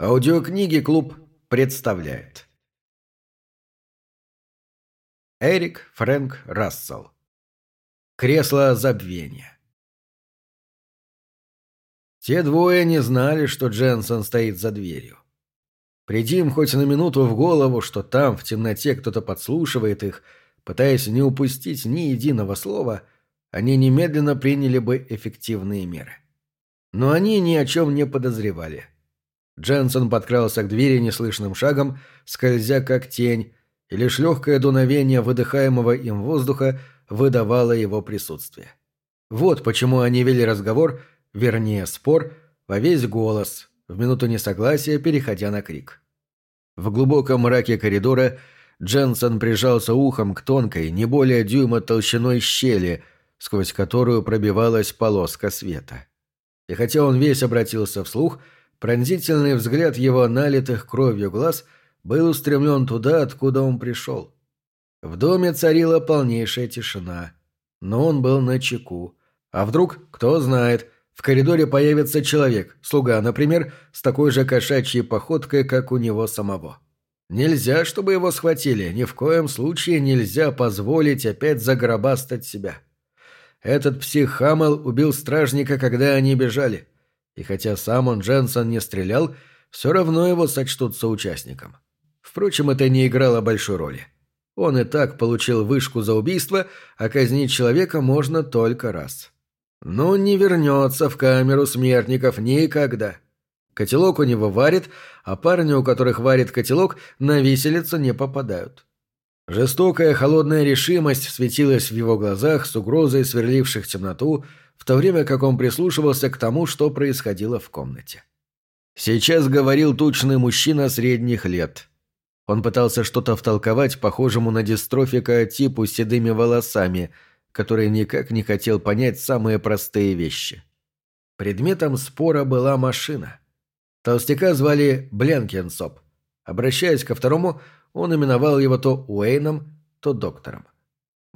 Аудиокниги «Клуб» представляет. Эрик Фрэнк Рассел. Кресло забвения. Те двое не знали, что Дженсон стоит за дверью. Приди им хоть на минуту в голову, что там, в темноте, кто-то подслушивает их, пытаясь не упустить ни единого слова, они немедленно приняли бы эффективные меры. Но они ни о чем не подозревали – Дженсон подкрался к двери неслышным шагом, скользя как тень, и лишь легкое дуновение выдыхаемого им воздуха выдавало его присутствие. Вот почему они вели разговор, вернее спор, во весь голос, в минуту несогласия переходя на крик. В глубоком мраке коридора Дженсон прижался ухом к тонкой, не более дюйма толщиной щели, сквозь которую пробивалась полоска света. И хотя он весь обратился вслух, Пронзительный взгляд его налитых кровью глаз был устремлен туда, откуда он пришел. В доме царила полнейшая тишина, но он был на чеку. А вдруг, кто знает, в коридоре появится человек, слуга, например, с такой же кошачьей походкой, как у него самого. Нельзя, чтобы его схватили, ни в коем случае нельзя позволить опять загробастать себя. Этот псих Хаммел убил стражника, когда они бежали – и хотя сам он, Дженсон, не стрелял, все равно его сочтут соучастником. Впрочем, это не играло большой роли. Он и так получил вышку за убийство, а казнить человека можно только раз. Но не вернется в камеру смертников никогда. Котелок у него варит, а парни, у которых варит котелок, на виселицу не попадают. Жестокая холодная решимость светилась в его глазах с угрозой сверливших темноту, в то время как он прислушивался к тому, что происходило в комнате. Сейчас говорил тучный мужчина средних лет. Он пытался что-то втолковать похожему на дистрофика типу с седыми волосами, который никак не хотел понять самые простые вещи. Предметом спора была машина. Толстяка звали Бленкенсоп. Обращаясь ко второму, он именовал его то Уэйном, то доктором.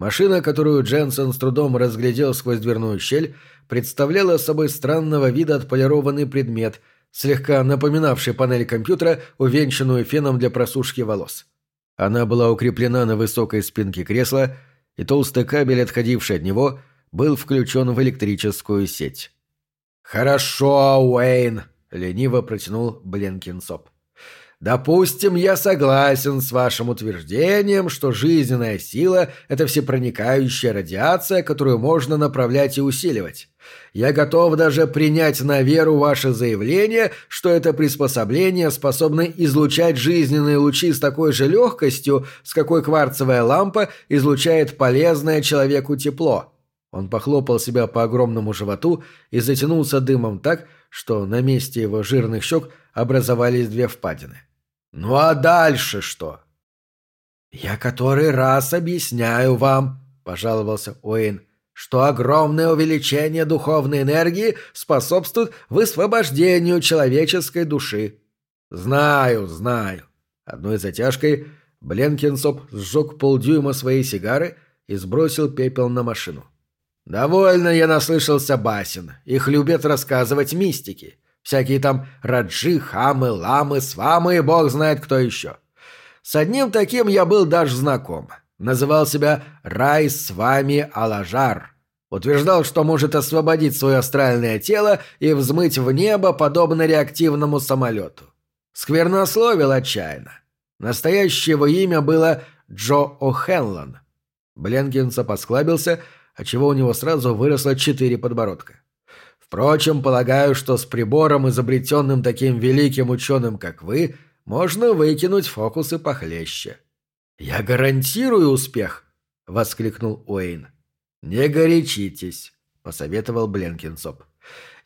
Машина, которую Дженсен с трудом разглядел сквозь дверную щель, представляла собой странного вида отполированный предмет, слегка напоминавший панель компьютера, увенчанную феном для просушки волос. Она была укреплена на высокой спинке кресла, и толстый кабель, отходивший от него, был включен в электрическую сеть. «Хорошо, Уэйн», — лениво протянул Бленкинсоп. Допустим, я согласен с вашим утверждением, что жизненная сила – это всепроникающая радиация, которую можно направлять и усиливать. Я готов даже принять на веру ваше заявление, что это приспособление способно излучать жизненные лучи с такой же легкостью, с какой кварцевая лампа излучает полезное человеку тепло. Он похлопал себя по огромному животу и затянулся дымом так, что на месте его жирных щек образовались две впадины. Ну а дальше что? Я который раз объясняю вам, пожаловался Уэйн, что огромное увеличение духовной энергии способствует высвобождению человеческой души. Знаю, знаю. Одной затяжкой Бленкинсоп сжег полдюйма своей сигары и сбросил пепел на машину. «Довольно я наслышался басен. Их любят рассказывать мистики. Всякие там раджи, хамы, ламы, свамы и бог знает кто еще. С одним таким я был даже знаком. Называл себя Рай с вами Алажар. Утверждал, что может освободить свое астральное тело и взмыть в небо, подобно реактивному самолету. Сквернословил отчаянно. Настоящее его имя было Джо О'Хенлон. Бленкинса посклабился, отчего у него сразу выросло четыре подбородка. Впрочем, полагаю, что с прибором, изобретенным таким великим ученым, как вы, можно выкинуть фокусы похлеще. «Я гарантирую успех!» — воскликнул Уэйн. «Не горячитесь», — посоветовал Бленкинсоп.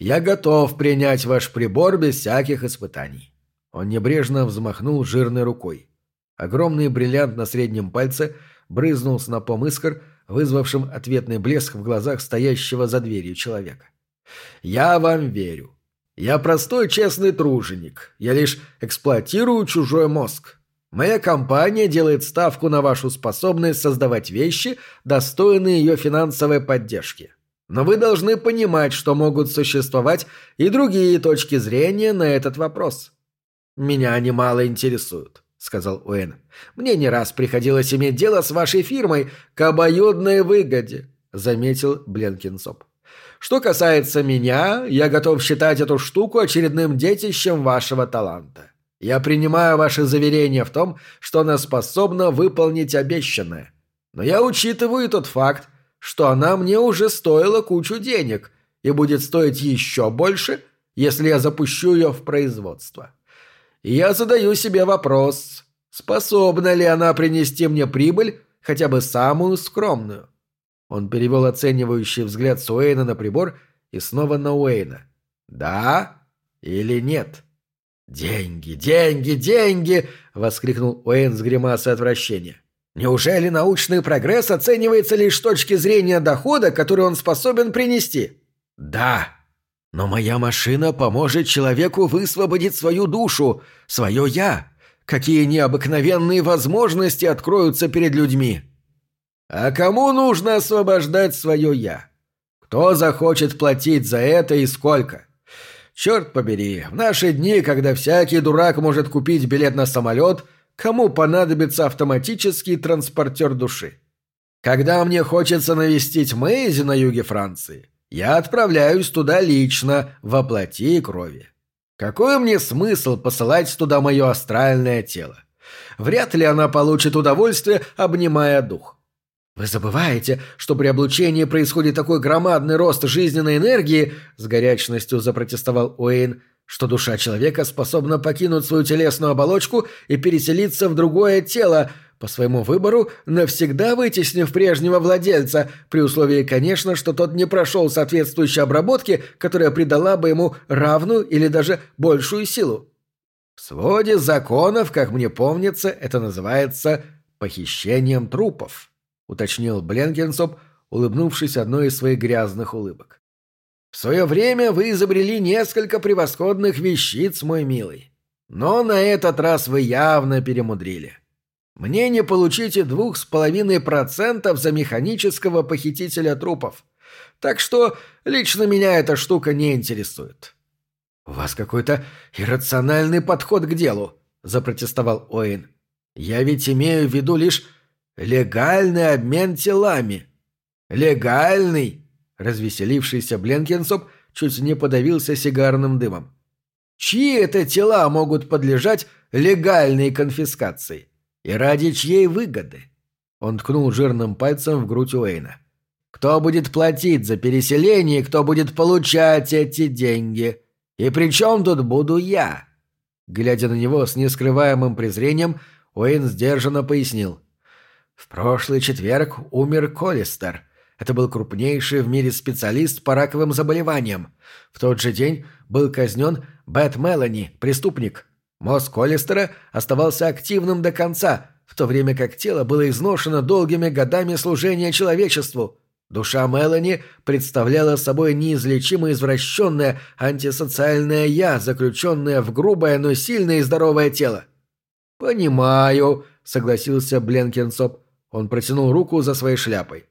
«Я готов принять ваш прибор без всяких испытаний». Он небрежно взмахнул жирной рукой. Огромный бриллиант на среднем пальце брызнул снопом искр, вызвавшим ответный блеск в глазах стоящего за дверью человека. Я вам верю. Я простой честный труженик. Я лишь эксплуатирую чужой мозг. Моя компания делает ставку на вашу способность создавать вещи, достойные ее финансовой поддержки. Но вы должны понимать, что могут существовать и другие точки зрения на этот вопрос. меня немало интересуют», — сказал Уэн. «Мне не раз приходилось иметь дело с вашей фирмой к обоюдной выгоде», — заметил Бленкинсоп. «Что касается меня, я готов считать эту штуку очередным детищем вашего таланта. Я принимаю ваше заверение в том, что она способна выполнить обещанное. Но я учитываю тот факт, что она мне уже стоила кучу денег и будет стоить еще больше, если я запущу ее в производство. И я задаю себе вопрос, способна ли она принести мне прибыль, хотя бы самую скромную. Он перевел оценивающий взгляд с Уэйна на прибор и снова на Уэйна. «Да или нет?» «Деньги, деньги, деньги!» — воскликнул Уэйн с гримасой отвращения. «Неужели научный прогресс оценивается лишь с точки зрения дохода, который он способен принести?» «Да!» Но моя машина поможет человеку высвободить свою душу, свое «я». Какие необыкновенные возможности откроются перед людьми. А кому нужно освобождать свое «я»? Кто захочет платить за это и сколько? Черт побери, в наши дни, когда всякий дурак может купить билет на самолет, кому понадобится автоматический транспортер души? Когда мне хочется навестить Мэйзи на юге Франции, я отправляюсь туда лично, во плоти и крови. Какой мне смысл посылать туда мое астральное тело? Вряд ли она получит удовольствие, обнимая дух. «Вы забываете, что при облучении происходит такой громадный рост жизненной энергии», — с горячностью запротестовал Уэйн, «что душа человека способна покинуть свою телесную оболочку и переселиться в другое тело, по своему выбору, навсегда вытеснив прежнего владельца, при условии, конечно, что тот не прошел соответствующей обработки, которая придала бы ему равную или даже большую силу. В своде законов, как мне помнится, это называется «похищением трупов» уточнил Бленкинсоп, улыбнувшись одной из своих грязных улыбок. В свое время вы изобрели несколько превосходных вещиц, мой милый. Но на этот раз вы явно перемудрили. Мне не получите двух с половиной процентов за механического похитителя трупов. Так что лично меня эта штука не интересует. У вас какой-то иррациональный подход к делу, запротестовал Оин. Я ведь имею в виду лишь Легальный обмен телами. Легальный? Развеселившийся Бленкинсоп чуть не подавился сигарным дымом. Чьи это тела могут подлежать легальной конфискации? И ради чьей выгоды? Он ткнул жирным пальцем в грудь Уэйна. Кто будет платить за переселение, кто будет получать эти деньги? И при чем тут буду я? Глядя на него с нескрываемым презрением, Уэйн сдержанно пояснил. В прошлый четверг умер Коллистер. Это был крупнейший в мире специалист по раковым заболеваниям. В тот же день был казнен Бэт Мелани, преступник. Мозг Коллистера оставался активным до конца, в то время как тело было изношено долгими годами служения человечеству. Душа Мелани представляла собой неизлечимо извращенное антисоциальное «я», заключенное в грубое, но сильное и здоровое тело. «Понимаю», — согласился Бленкинсоп. Он протянул руку за своей шляпой.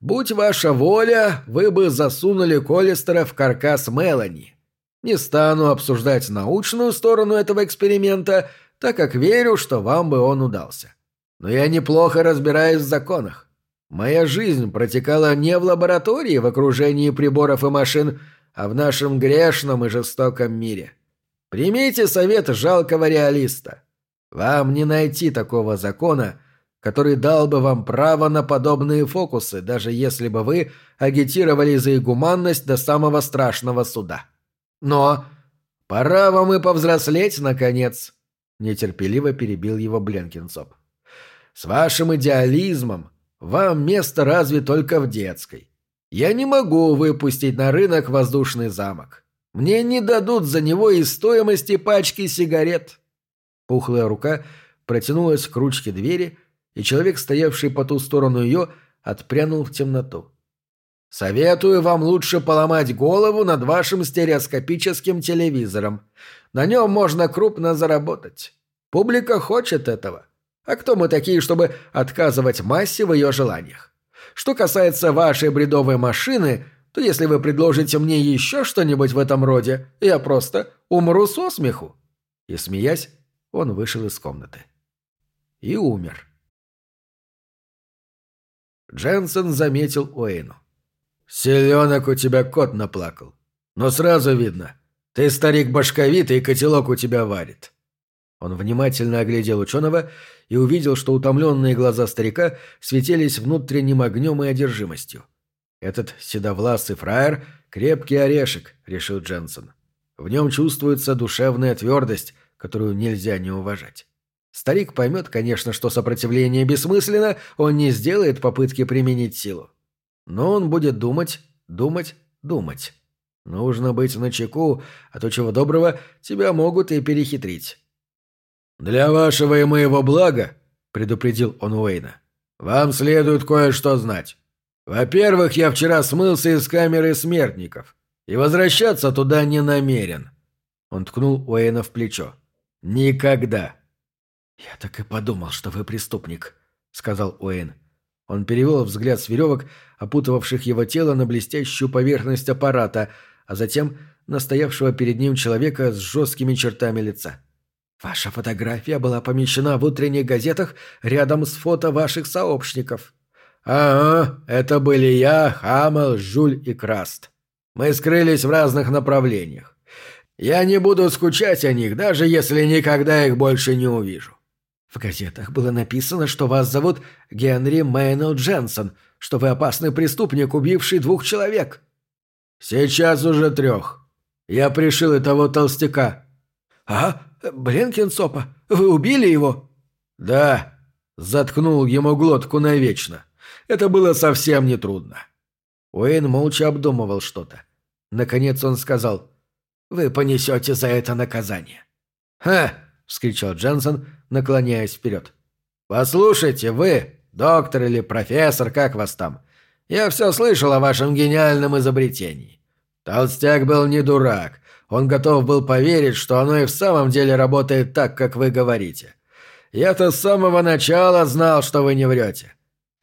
«Будь ваша воля, вы бы засунули Коллистера в каркас Мелани. Не стану обсуждать научную сторону этого эксперимента, так как верю, что вам бы он удался. Но я неплохо разбираюсь в законах. Моя жизнь протекала не в лаборатории в окружении приборов и машин, а в нашем грешном и жестоком мире. Примите совет жалкого реалиста. Вам не найти такого закона, который дал бы вам право на подобные фокусы, даже если бы вы агитировали за игуманность до самого страшного суда. Но пора вам и повзрослеть, наконец, нетерпеливо перебил его Бленкинсоп. С вашим идеализмом вам место разве только в детской. Я не могу выпустить на рынок воздушный замок. Мне не дадут за него и стоимости пачки сигарет. Пухлая рука протянулась к ручке двери, и человек, стоявший по ту сторону ее, отпрянул в темноту. «Советую вам лучше поломать голову над вашим стереоскопическим телевизором. На нем можно крупно заработать. Публика хочет этого. А кто мы такие, чтобы отказывать массе в ее желаниях? Что касается вашей бредовой машины, то если вы предложите мне еще что-нибудь в этом роде, я просто умру со смеху». И, смеясь, он вышел из комнаты. И умер. Дженсен заметил Уэйну. «Селенок у тебя кот наплакал. Но сразу видно, ты старик башковитый, и котелок у тебя варит». Он внимательно оглядел ученого и увидел, что утомленные глаза старика светились внутренним огнем и одержимостью. «Этот седовласый фраер — крепкий орешек», — решил Дженсен. «В нем чувствуется душевная твердость, которую нельзя не уважать». Старик поймет, конечно, что сопротивление бессмысленно, он не сделает попытки применить силу. Но он будет думать, думать, думать. Нужно быть начеку, а то чего доброго тебя могут и перехитрить. «Для вашего и моего блага», — предупредил он Уэйна, — «вам следует кое-что знать. Во-первых, я вчера смылся из камеры смертников и возвращаться туда не намерен». Он ткнул Уэйна в плечо. «Никогда». «Я так и подумал, что вы преступник», — сказал Уэйн. Он перевел взгляд с веревок, опутывавших его тело на блестящую поверхность аппарата, а затем на стоявшего перед ним человека с жесткими чертами лица. «Ваша фотография была помещена в утренних газетах рядом с фото ваших сообщников». «Ага, это были я, Хамел, Жуль и Краст. Мы скрылись в разных направлениях. Я не буду скучать о них, даже если никогда их больше не увижу. В газетах было написано, что вас зовут Генри Мейнел Дженсон, что вы опасный преступник, убивший двух человек. Сейчас уже трех. Я пришил и того толстяка. А, Бленкинсопа, вы убили его? Да, заткнул ему глотку навечно. Это было совсем нетрудно. Уэйн молча обдумывал что-то. Наконец он сказал, «Вы понесете за это наказание». «Ха!» — вскричал Дженсон, наклоняясь вперед. «Послушайте, вы, доктор или профессор, как вас там? Я все слышал о вашем гениальном изобретении. Толстяк был не дурак. Он готов был поверить, что оно и в самом деле работает так, как вы говорите. Я-то с самого начала знал, что вы не врете.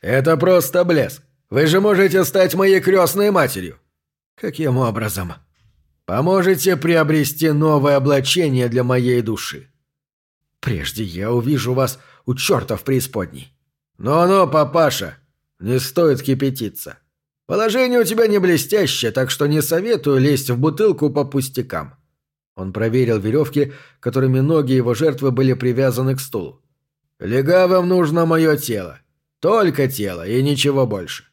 Это просто блеск. Вы же можете стать моей крестной матерью. Каким образом? Поможете приобрести новое облачение для моей души. Прежде я увижу вас у черта в преисподней. Ну-ну, папаша, не стоит кипятиться. Положение у тебя не блестящее, так что не советую лезть в бутылку по пустякам. Он проверил веревки, которыми ноги его жертвы были привязаны к стулу. Легавым нужно мое тело. Только тело и ничего больше.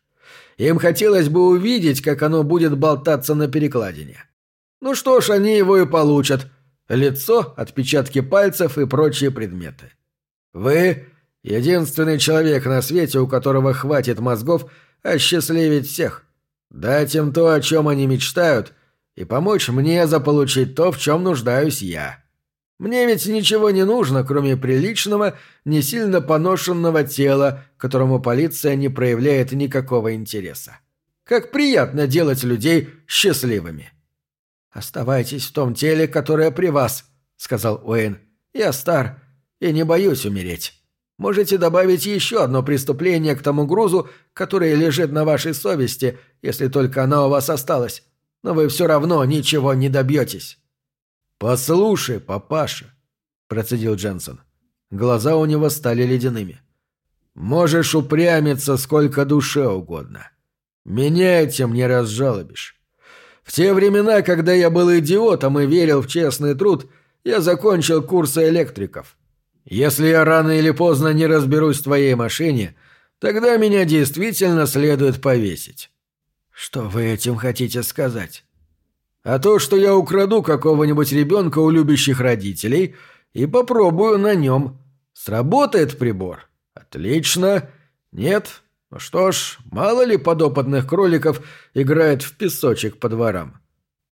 Им хотелось бы увидеть, как оно будет болтаться на перекладине. Ну что ж, они его и получат, лицо, отпечатки пальцев и прочие предметы. Вы — единственный человек на свете, у которого хватит мозгов осчастливить всех, дать им то, о чем они мечтают, и помочь мне заполучить то, в чем нуждаюсь я. Мне ведь ничего не нужно, кроме приличного, не сильно поношенного тела, которому полиция не проявляет никакого интереса. Как приятно делать людей счастливыми. «Оставайтесь в том теле, которое при вас», — сказал Уэйн. «Я стар и не боюсь умереть. Можете добавить еще одно преступление к тому грузу, который лежит на вашей совести, если только оно у вас осталось. Но вы все равно ничего не добьетесь». «Послушай, папаша», — процедил Дженсон. Глаза у него стали ледяными. «Можешь упрямиться сколько душе угодно. Меня этим не разжалобишь. В те времена, когда я был идиотом и верил в честный труд, я закончил курсы электриков. Если я рано или поздно не разберусь в твоей машине, тогда меня действительно следует повесить. Что вы этим хотите сказать? А то, что я украду какого-нибудь ребенка у любящих родителей и попробую на нем. Сработает прибор? Отлично. Нет? Ну что ж, мало ли подопытных кроликов играет в песочек по дворам.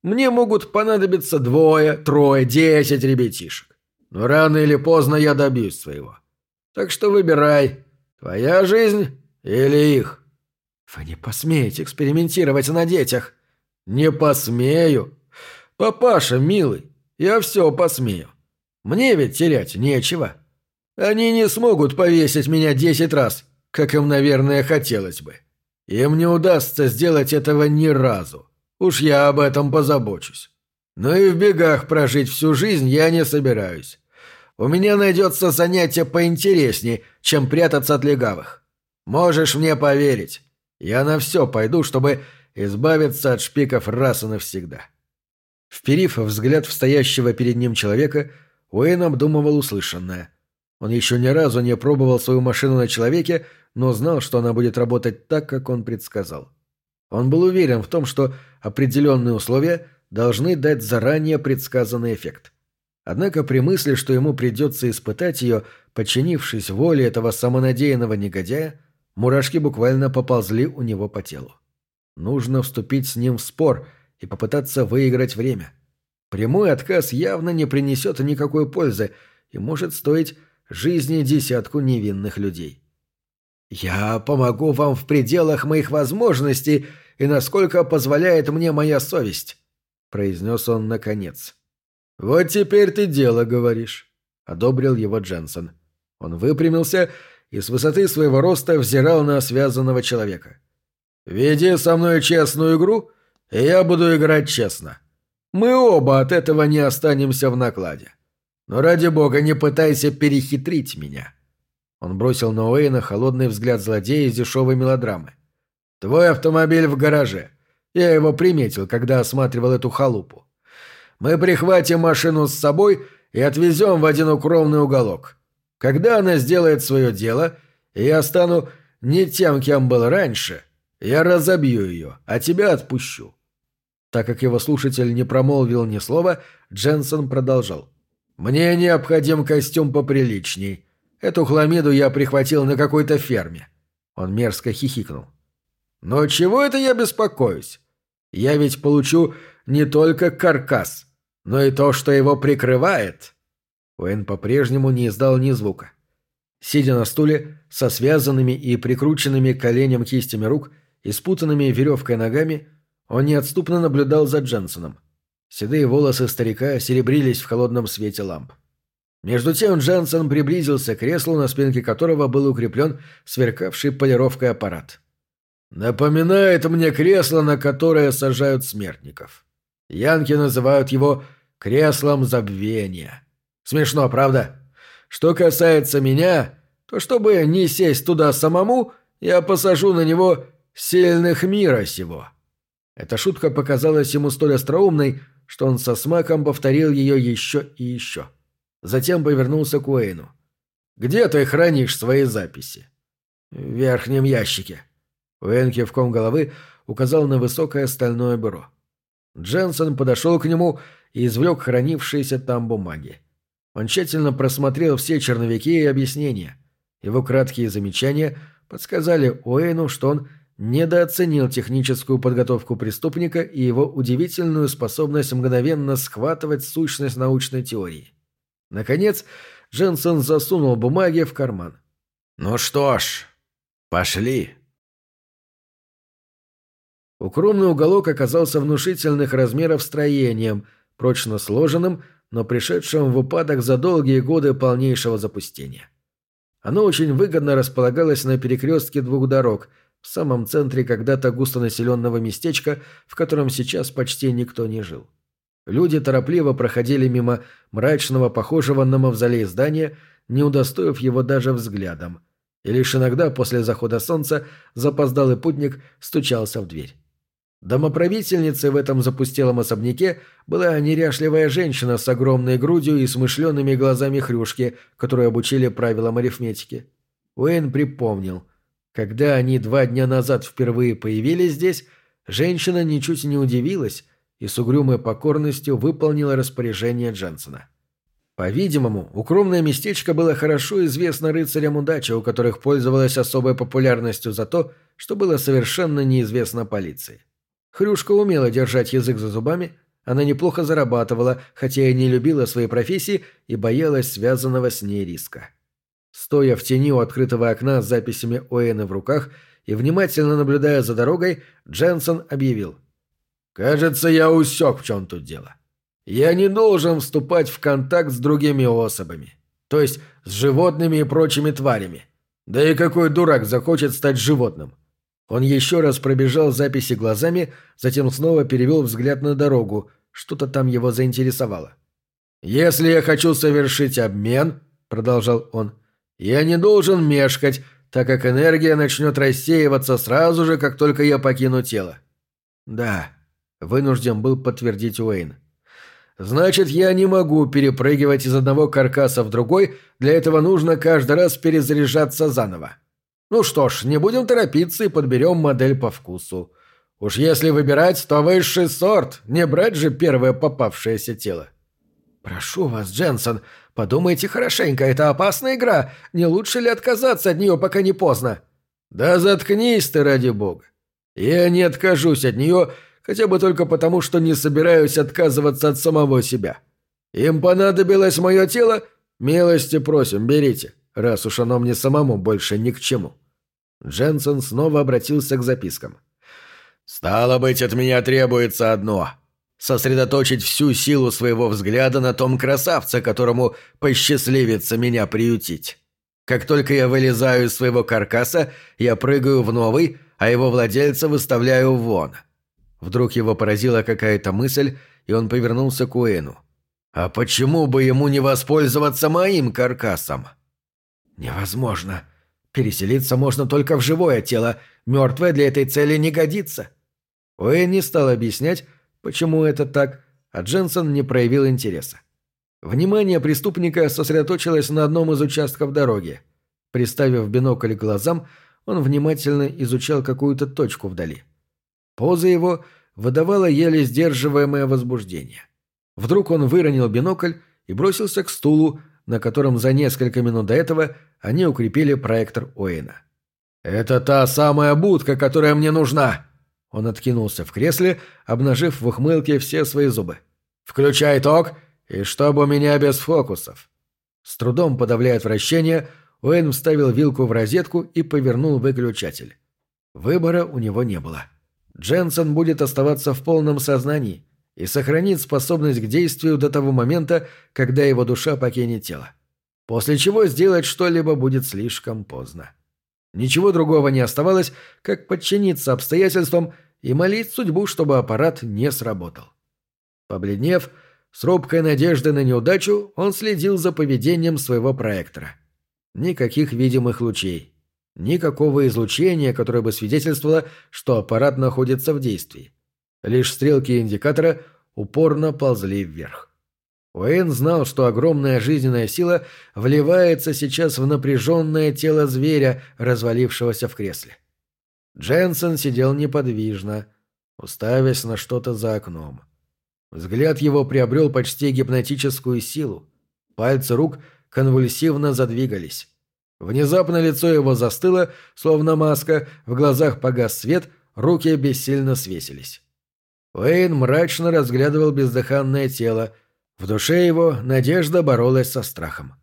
Мне могут понадобиться двое, трое, десять ребятишек. Но рано или поздно я добьюсь своего. Так что выбирай, твоя жизнь или их. Вы не посмеете экспериментировать на детях. Не посмею. Папаша, милый, я все посмею. Мне ведь терять нечего. Они не смогут повесить меня десять раз как им, наверное, хотелось бы. Им не удастся сделать этого ни разу. Уж я об этом позабочусь. Но и в бегах прожить всю жизнь я не собираюсь. У меня найдется занятие поинтереснее, чем прятаться от легавых. Можешь мне поверить. Я на все пойду, чтобы избавиться от шпиков раз и навсегда». Вперив взгляд в стоящего перед ним человека, Уэйн обдумывал услышанное. Он еще ни разу не пробовал свою машину на человеке, но знал, что она будет работать так, как он предсказал. Он был уверен в том, что определенные условия должны дать заранее предсказанный эффект. Однако при мысли, что ему придется испытать ее, подчинившись воле этого самонадеянного негодяя, мурашки буквально поползли у него по телу. Нужно вступить с ним в спор и попытаться выиграть время. Прямой отказ явно не принесет никакой пользы и может стоить жизни десятку невинных людей. «Я помогу вам в пределах моих возможностей и насколько позволяет мне моя совесть», — произнес он наконец. «Вот теперь ты дело говоришь», — одобрил его Дженсен. Он выпрямился и с высоты своего роста взирал на связанного человека. «Веди со мной честную игру, и я буду играть честно. Мы оба от этого не останемся в накладе. Но ради бога не пытайся перехитрить меня». Он бросил на Уэйна холодный взгляд злодея из дешевой мелодрамы. «Твой автомобиль в гараже. Я его приметил, когда осматривал эту халупу. Мы прихватим машину с собой и отвезем в один укромный уголок. Когда она сделает свое дело, и я стану не тем, кем был раньше, я разобью ее, а тебя отпущу». Так как его слушатель не промолвил ни слова, Дженсен продолжал. «Мне необходим костюм поприличней. Эту хламиду я прихватил на какой-то ферме». Он мерзко хихикнул. «Но чего это я беспокоюсь? Я ведь получу не только каркас, но и то, что его прикрывает». Уэйн по-прежнему не издал ни звука. Сидя на стуле, со связанными и прикрученными коленям кистями рук и спутанными веревкой ногами, он неотступно наблюдал за Дженсоном. Седые волосы старика серебрились в холодном свете ламп. Между тем Дженсен приблизился к креслу, на спинке которого был укреплен сверкавший полировкой аппарат. «Напоминает мне кресло, на которое сажают смертников. Янки называют его «креслом забвения». Смешно, правда? Что касается меня, то чтобы не сесть туда самому, я посажу на него сильных мира сего». Эта шутка показалась ему столь остроумной, что он со смаком повторил ее еще и еще. Затем повернулся к Уэйну. «Где ты хранишь свои записи?» «В верхнем ящике». Уэйн кивком головы указал на высокое стальное бюро. Дженсен подошел к нему и извлек хранившиеся там бумаги. Он тщательно просмотрел все черновики и объяснения. Его краткие замечания подсказали Уэйну, что он недооценил техническую подготовку преступника и его удивительную способность мгновенно схватывать сущность научной теории. Наконец, Дженсен засунул бумаги в карман. «Ну что ж, пошли». Укромный уголок оказался внушительных размеров строением, прочно сложенным, но пришедшим в упадок за долгие годы полнейшего запустения. Оно очень выгодно располагалось на перекрестке двух дорог – в самом центре когда-то густонаселенного местечка, в котором сейчас почти никто не жил. Люди торопливо проходили мимо мрачного, похожего на мавзолей здания, не удостоив его даже взглядом. И лишь иногда после захода солнца запоздалый путник стучался в дверь. Домоправительницей в этом запустелом особняке была неряшливая женщина с огромной грудью и смышленными глазами хрюшки, которую обучили правилам арифметики. Уэйн припомнил – когда они два дня назад впервые появились здесь, женщина ничуть не удивилась и с угрюмой покорностью выполнила распоряжение Дженсона. По-видимому, укромное местечко было хорошо известно рыцарям удачи, у которых пользовалось особой популярностью за то, что было совершенно неизвестно полиции. Хрюшка умела держать язык за зубами, она неплохо зарабатывала, хотя и не любила своей профессии и боялась связанного с ней риска. Стоя в тени у открытого окна с записями Оэна в руках и внимательно наблюдая за дорогой, Дженсон объявил. «Кажется, я усек, в чем тут дело. Я не должен вступать в контакт с другими особами, то есть с животными и прочими тварями. Да и какой дурак захочет стать животным?» Он еще раз пробежал записи глазами, затем снова перевел взгляд на дорогу, что-то там его заинтересовало. «Если я хочу совершить обмен», — продолжал он, — «я не должен мешкать, так как энергия начнет рассеиваться сразу же, как только я покину тело». «Да», — вынужден был подтвердить Уэйн. «Значит, я не могу перепрыгивать из одного каркаса в другой, для этого нужно каждый раз перезаряжаться заново. Ну что ж, не будем торопиться и подберем модель по вкусу. Уж если выбирать, то высший сорт, не брать же первое попавшееся тело. Прошу вас, Дженсон, подумайте хорошенько, это опасная игра. Не лучше ли отказаться от нее, пока не поздно? Да заткнись ты, ради бога. Я не откажусь от нее, хотя бы только потому, что не собираюсь отказываться от самого себя. Им понадобилось мое тело? Милости просим, берите, раз уж оно мне самому больше ни к чему. Дженсон снова обратился к запискам. — «Стало быть, от меня требуется одно — сосредоточить всю силу своего взгляда на том красавце, которому посчастливится меня приютить. Как только я вылезаю из своего каркаса, я прыгаю в новый, а его владельца выставляю вон». Вдруг его поразила какая-то мысль, и он повернулся к Уэну. «А почему бы ему не воспользоваться моим каркасом?» «Невозможно. Переселиться можно только в живое тело. Мертвое для этой цели не годится». Уэйн не стал объяснять, почему это так, а Дженсон не проявил интереса. Внимание преступника сосредоточилось на одном из участков дороги. Приставив бинокль к глазам, он внимательно изучал какую-то точку вдали. Поза его выдавала еле сдерживаемое возбуждение. Вдруг он выронил бинокль и бросился к стулу, на котором за несколько минут до этого они укрепили проектор Уэйна. «Это та самая будка, которая мне нужна!» Он откинулся в кресле, обнажив в ухмылке все свои зубы. «Включай ток, и чтобы у меня без фокусов!» С трудом подавляя отвращение, Уэйн вставил вилку в розетку и повернул выключатель. Выбора у него не было. Дженсен будет оставаться в полном сознании и сохранит способность к действию до того момента, когда его душа покинет тело. После чего сделать что-либо будет слишком поздно. Ничего другого не оставалось, как подчиниться обстоятельствам и молить судьбу, чтобы аппарат не сработал. Побледнев, с робкой надеждой на неудачу, он следил за поведением своего проектора. Никаких видимых лучей. Никакого излучения, которое бы свидетельствовало, что аппарат находится в действии. Лишь стрелки индикатора упорно ползли вверх. Уэйн знал, что огромная жизненная сила вливается сейчас в напряженное тело зверя, развалившегося в кресле. Дженсен сидел неподвижно, уставясь на что-то за окном. Взгляд его приобрел почти гипнотическую силу. Пальцы рук конвульсивно задвигались. Внезапно лицо его застыло, словно маска, в глазах погас свет, руки бессильно свесились. Уэйн мрачно разглядывал бездыханное тело, в душе его надежда боролась со страхом.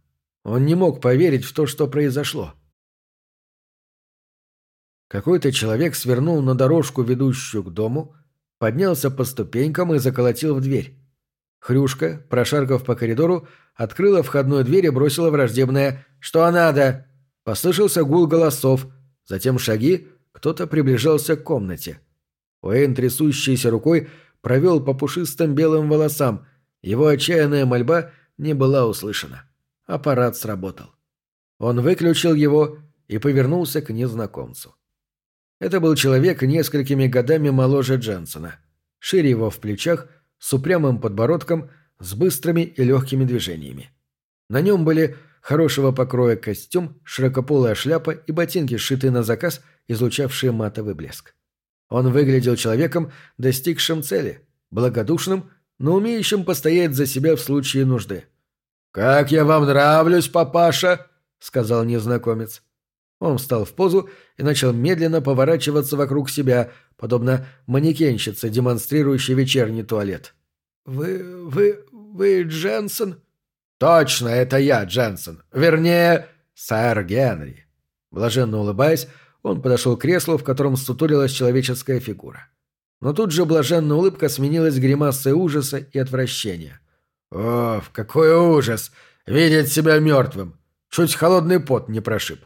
Он не мог поверить в то, что произошло. Какой-то человек свернул на дорожку, ведущую к дому, поднялся по ступенькам и заколотил в дверь. Хрюшка, прошаркав по коридору, открыла входную дверь и бросила враждебное «Что надо?». Послышался гул голосов, затем шаги, кто-то приближался к комнате. Уэйн, трясущейся рукой, провел по пушистым белым волосам – его отчаянная мольба не была услышана. Аппарат сработал. Он выключил его и повернулся к незнакомцу. Это был человек несколькими годами моложе Дженсона, шире его в плечах, с упрямым подбородком, с быстрыми и легкими движениями. На нем были хорошего покроя костюм, широкополая шляпа и ботинки, сшитые на заказ, излучавшие матовый блеск. Он выглядел человеком, достигшим цели, благодушным но умеющим постоять за себя в случае нужды. «Как я вам нравлюсь, папаша!» — сказал незнакомец. Он встал в позу и начал медленно поворачиваться вокруг себя, подобно манекенщице, демонстрирующей вечерний туалет. «Вы... вы... вы Дженсен?» «Точно, это я, Дженсен. Вернее, сэр Генри». Блаженно улыбаясь, он подошел к креслу, в котором сутулилась человеческая фигура. Но тут же блаженная улыбка сменилась гримасой ужаса и отвращения. «О, какой ужас! Видеть себя мертвым! Чуть холодный пот не прошиб!»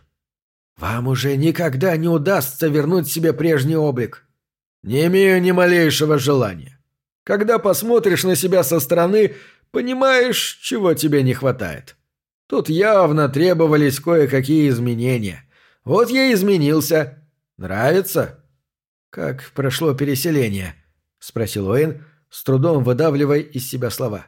«Вам уже никогда не удастся вернуть себе прежний облик!» «Не имею ни малейшего желания!» Когда посмотришь на себя со стороны, понимаешь, чего тебе не хватает. Тут явно требовались кое-какие изменения. Вот я изменился. Нравится? Как прошло переселение? спросил Уэйн, с трудом выдавливая из себя слова.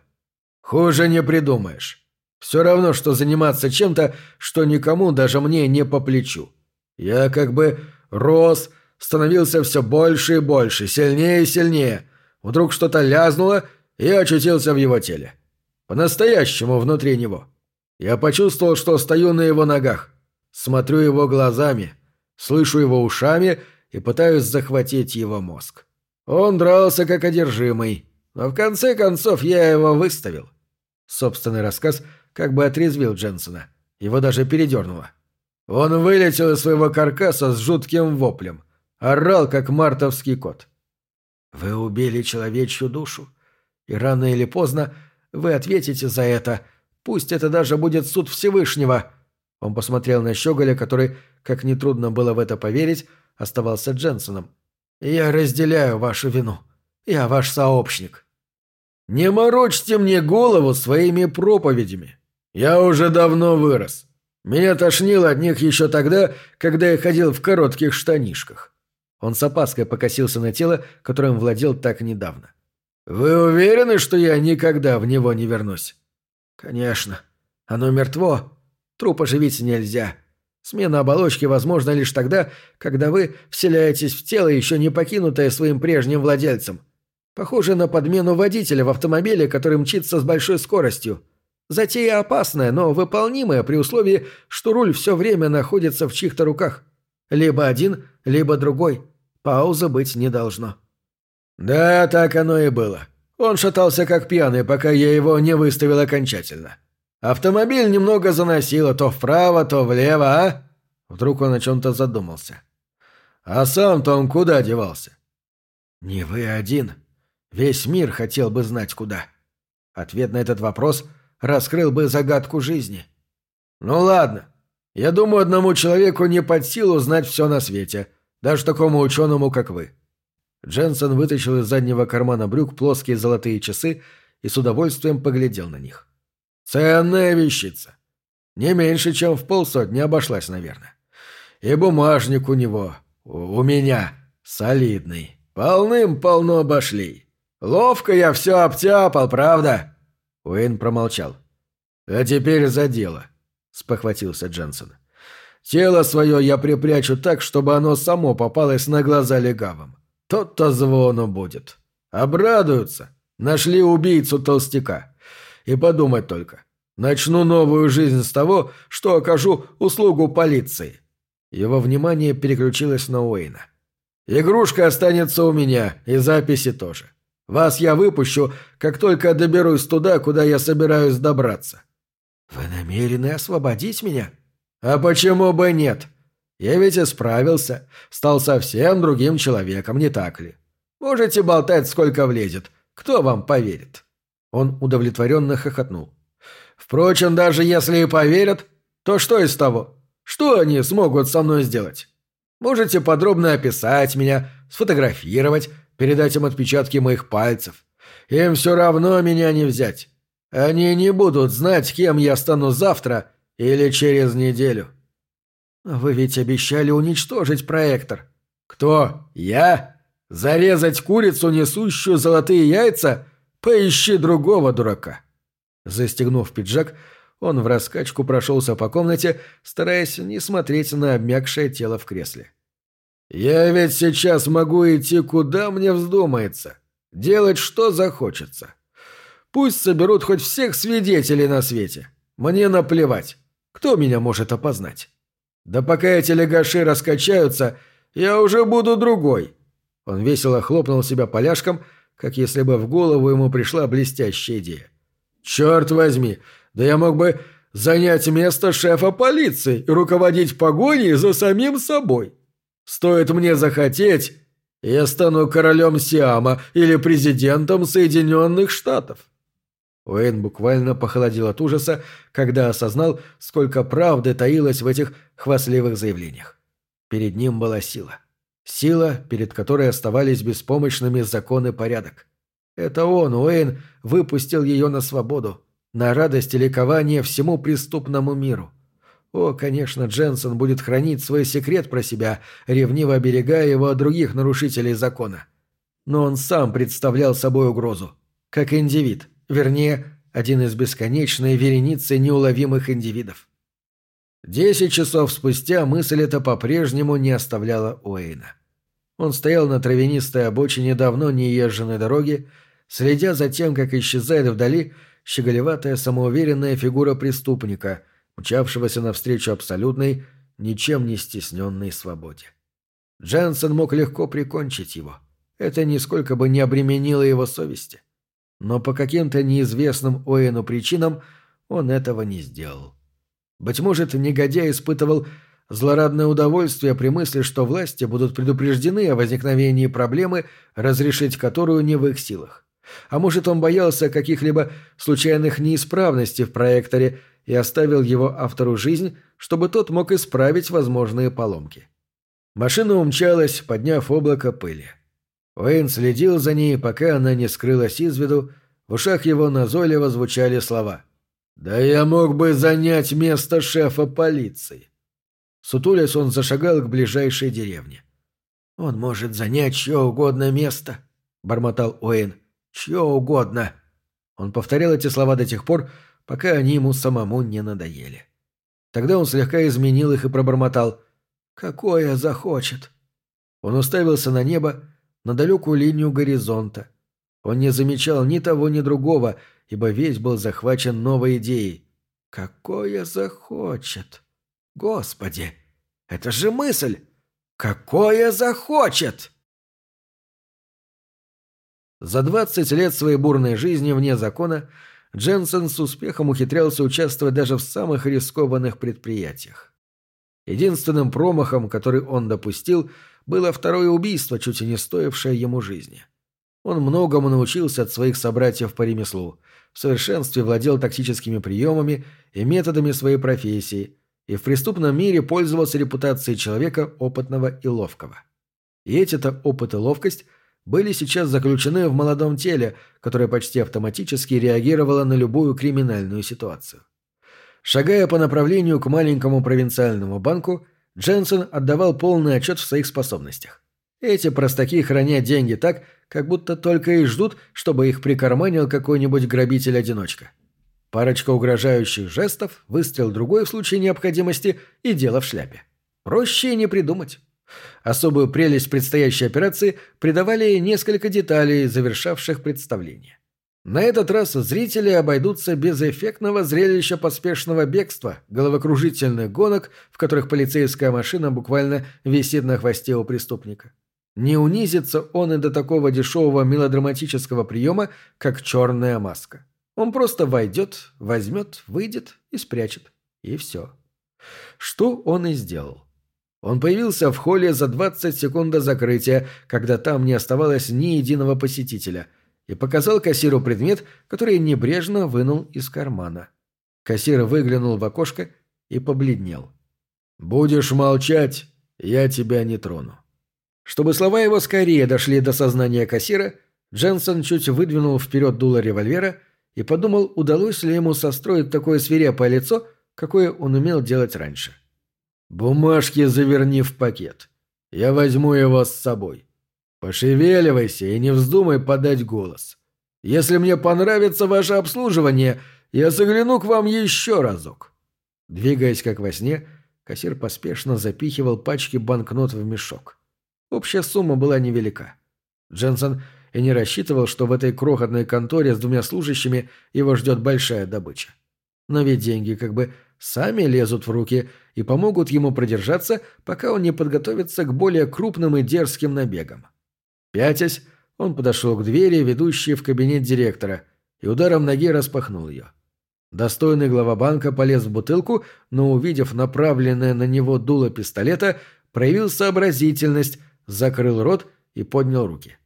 Хуже не придумаешь. Все равно, что заниматься чем-то, что никому, даже мне, не по плечу. Я как бы рос, становился все больше и больше, сильнее и сильнее. Вдруг что-то лязнуло, и очутился в его теле. По-настоящему внутри него. Я почувствовал, что стою на его ногах, смотрю его глазами, слышу его ушами и пытаюсь захватить его мозг. Он дрался как одержимый, но в конце концов я его выставил. Собственный рассказ как бы отрезвил Дженсона. Его даже передернуло. Он вылетел из своего каркаса с жутким воплем. Орал, как мартовский кот. «Вы убили человечью душу, и рано или поздно вы ответите за это», Пусть это даже будет суд Всевышнего. Он посмотрел на Щеголя, который, как нетрудно было в это поверить, оставался Дженсоном. Я разделяю вашу вину. Я ваш сообщник. Не морочьте мне голову своими проповедями. Я уже давно вырос. Меня тошнило от них еще тогда, когда я ходил в коротких штанишках. Он с опаской покосился на тело, которым владел так недавно. «Вы уверены, что я никогда в него не вернусь?» «Конечно. Оно мертво. Труп оживить нельзя. Смена оболочки возможна лишь тогда, когда вы вселяетесь в тело, еще не покинутое своим прежним владельцем. Похоже на подмену водителя в автомобиле, который мчится с большой скоростью. Затея опасная, но выполнимая при условии, что руль все время находится в чьих-то руках. Либо один, либо другой. Паузы быть не должно». «Да, так оно и было», он шатался как пьяный, пока я его не выставил окончательно. Автомобиль немного заносило то вправо, то влево, а? Вдруг он о чем-то задумался. А сам-то он куда девался? Не вы один. Весь мир хотел бы знать куда. Ответ на этот вопрос раскрыл бы загадку жизни. Ну ладно. Я думаю, одному человеку не под силу знать все на свете, даже такому ученому, как вы. Дженсен вытащил из заднего кармана брюк плоские золотые часы и с удовольствием поглядел на них. «Ценная вещица. Не меньше, чем в полсотни обошлась, наверное. И бумажник у него, у, меня, солидный. Полным-полно обошли. Ловко я все обтяпал, правда?» Уэйн промолчал. «А теперь за дело», — спохватился Дженсен. «Тело свое я припрячу так, чтобы оно само попалось на глаза легавым. Тот-то звону будет. Обрадуются. Нашли убийцу толстяка. И подумать только. Начну новую жизнь с того, что окажу услугу полиции. Его внимание переключилось на Уэйна. Игрушка останется у меня, и записи тоже. Вас я выпущу, как только доберусь туда, куда я собираюсь добраться. Вы намерены освободить меня? А почему бы нет? Я ведь исправился, стал совсем другим человеком, не так ли? Можете болтать, сколько влезет. Кто вам поверит?» Он удовлетворенно хохотнул. «Впрочем, даже если и поверят, то что из того? Что они смогут со мной сделать? Можете подробно описать меня, сфотографировать, передать им отпечатки моих пальцев. Им все равно меня не взять. Они не будут знать, кем я стану завтра или через неделю. «Вы ведь обещали уничтожить проектор». «Кто? Я? Зарезать курицу, несущую золотые яйца? Поищи другого дурака». Застегнув пиджак, он в раскачку прошелся по комнате, стараясь не смотреть на обмякшее тело в кресле. «Я ведь сейчас могу идти куда мне вздумается, делать что захочется. Пусть соберут хоть всех свидетелей на свете. Мне наплевать. Кто меня может опознать?» Да пока эти легаши раскачаются, я уже буду другой. Он весело хлопнул себя поляшком, как если бы в голову ему пришла блестящая идея. Черт возьми, да я мог бы занять место шефа полиции и руководить погоней за самим собой. Стоит мне захотеть, я стану королем Сиама или президентом Соединенных Штатов. Уэйн буквально похолодел от ужаса, когда осознал, сколько правды таилось в этих хвастливых заявлениях. Перед ним была сила. Сила, перед которой оставались беспомощными закон и порядок. Это он, Уэйн, выпустил ее на свободу, на радость и ликование всему преступному миру. О, конечно, Дженсен будет хранить свой секрет про себя, ревниво оберегая его от других нарушителей закона. Но он сам представлял собой угрозу. Как индивид. Вернее, один из бесконечной вереницы неуловимых индивидов. Десять часов спустя мысль эта по-прежнему не оставляла Уэйна. Он стоял на травянистой обочине давно неезженной дороги, следя за тем, как исчезает вдали щеголеватая самоуверенная фигура преступника, мчавшегося навстречу абсолютной, ничем не стесненной свободе. Дженсен мог легко прикончить его. Это нисколько бы не обременило его совести. Но по каким-то неизвестным Оэну причинам он этого не сделал. Быть может, негодяй испытывал злорадное удовольствие при мысли, что власти будут предупреждены о возникновении проблемы, разрешить которую не в их силах. А может, он боялся каких-либо случайных неисправностей в проекторе и оставил его автору жизнь, чтобы тот мог исправить возможные поломки. Машина умчалась, подняв облако пыли. Уэйн следил за ней, пока она не скрылась из виду, в ушах его назойливо звучали слова. «Да я мог бы занять место шефа полиции». Сутулясь, он зашагал к ближайшей деревне. «Он может занять чье угодно место», — бормотал Уэйн. Чье угодно. Он повторял эти слова до тех пор, пока они ему самому не надоели. Тогда он слегка изменил их и пробормотал «Какое захочет». Он уставился на небо, на далекую линию горизонта. Он не замечал ни того, ни другого, ибо весь был захвачен новой идеей. «Какое захочет». Господи, это же мысль! Какое захочет! За 20 лет своей бурной жизни вне закона Дженсен с успехом ухитрялся участвовать даже в самых рискованных предприятиях. Единственным промахом, который он допустил, было второе убийство, чуть и не стоившее ему жизни. Он многому научился от своих собратьев по ремеслу, в совершенстве владел тактическими приемами и методами своей профессии, и в преступном мире пользовался репутацией человека опытного и ловкого. И эти-то опыт и ловкость были сейчас заключены в молодом теле, которое почти автоматически реагировало на любую криминальную ситуацию. Шагая по направлению к маленькому провинциальному банку, Дженсен отдавал полный отчет в своих способностях. Эти простаки хранят деньги так, как будто только и ждут, чтобы их прикарманил какой-нибудь грабитель-одиночка. Парочка угрожающих жестов, выстрел другой в случае необходимости и дело в шляпе. Проще не придумать. Особую прелесть предстоящей операции придавали несколько деталей, завершавших представление. На этот раз зрители обойдутся без эффектного зрелища поспешного бегства, головокружительных гонок, в которых полицейская машина буквально висит на хвосте у преступника. Не унизится он и до такого дешевого мелодраматического приема, как черная маска. Он просто войдет, возьмет, выйдет и спрячет. И все. Что он и сделал. Он появился в холле за 20 секунд до закрытия, когда там не оставалось ни единого посетителя, и показал кассиру предмет, который небрежно вынул из кармана. Кассир выглянул в окошко и побледнел. «Будешь молчать, я тебя не трону». Чтобы слова его скорее дошли до сознания кассира, Дженсен чуть выдвинул вперед дуло револьвера и подумал, удалось ли ему состроить такое свирепое лицо, какое он умел делать раньше. — Бумажки заверни в пакет. Я возьму его с собой. Пошевеливайся и не вздумай подать голос. Если мне понравится ваше обслуживание, я загляну к вам еще разок». Двигаясь как во сне, кассир поспешно запихивал пачки банкнот в мешок. Общая сумма была невелика. Дженсен и не рассчитывал, что в этой крохотной конторе с двумя служащими его ждет большая добыча. Но ведь деньги как бы сами лезут в руки и помогут ему продержаться, пока он не подготовится к более крупным и дерзким набегам. Пятясь, он подошел к двери, ведущей в кабинет директора, и ударом ноги распахнул ее. Достойный глава банка полез в бутылку, но, увидев направленное на него дуло пистолета, проявил сообразительность, закрыл рот и поднял руки.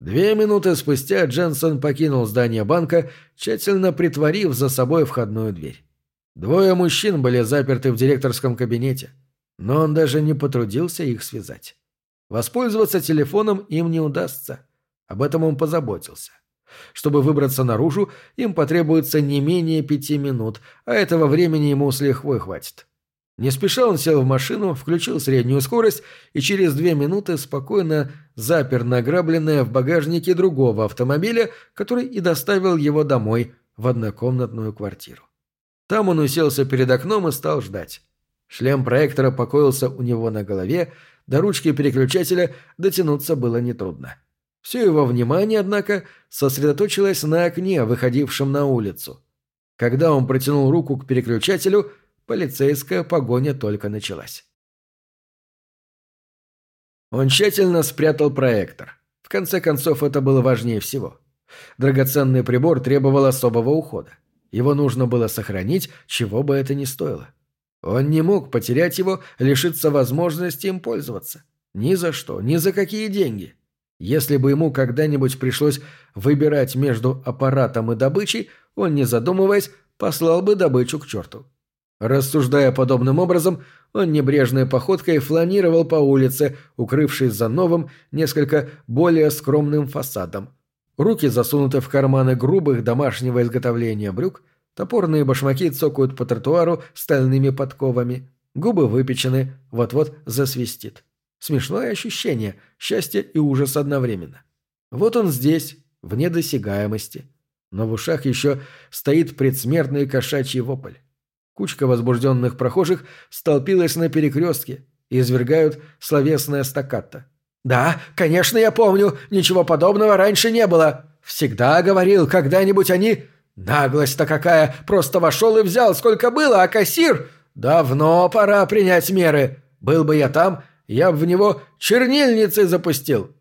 Две минуты спустя Дженсон покинул здание банка, тщательно притворив за собой входную дверь. Двое мужчин были заперты в директорском кабинете, но он даже не потрудился их связать. Воспользоваться телефоном им не удастся. Об этом он позаботился. Чтобы выбраться наружу, им потребуется не менее пяти минут, а этого времени ему с лихвой хватит. Не спеша он сел в машину, включил среднюю скорость и через две минуты спокойно запер награбленное в багажнике другого автомобиля, который и доставил его домой, в однокомнатную квартиру. Там он уселся перед окном и стал ждать. Шлем проектора покоился у него на голове, до ручки переключателя дотянуться было нетрудно. Все его внимание, однако, сосредоточилось на окне, выходившем на улицу. Когда он протянул руку к переключателю, полицейская погоня только началась. Он тщательно спрятал проектор. В конце концов, это было важнее всего. Драгоценный прибор требовал особого ухода. Его нужно было сохранить, чего бы это ни стоило. Он не мог потерять его, лишиться возможности им пользоваться. Ни за что, ни за какие деньги. Если бы ему когда-нибудь пришлось выбирать между аппаратом и добычей, он, не задумываясь, послал бы добычу к черту. Рассуждая подобным образом, он небрежной походкой фланировал по улице, укрывшись за новым, несколько более скромным фасадом. Руки засунуты в карманы грубых домашнего изготовления брюк, топорные башмаки цокают по тротуару стальными подковами, губы выпечены, вот-вот засвистит. Смешное ощущение, счастье и ужас одновременно. Вот он здесь, вне досягаемости. Но в ушах еще стоит предсмертный кошачий вопль. Кучка возбужденных прохожих столпилась на перекрестке и извергают словесное стаккато. «Да, конечно, я помню. Ничего подобного раньше не было. Всегда говорил, когда-нибудь они... Наглость-то какая! Просто вошел и взял, сколько было, а кассир... Давно пора принять меры. Был бы я там, я бы в него чернильницей запустил».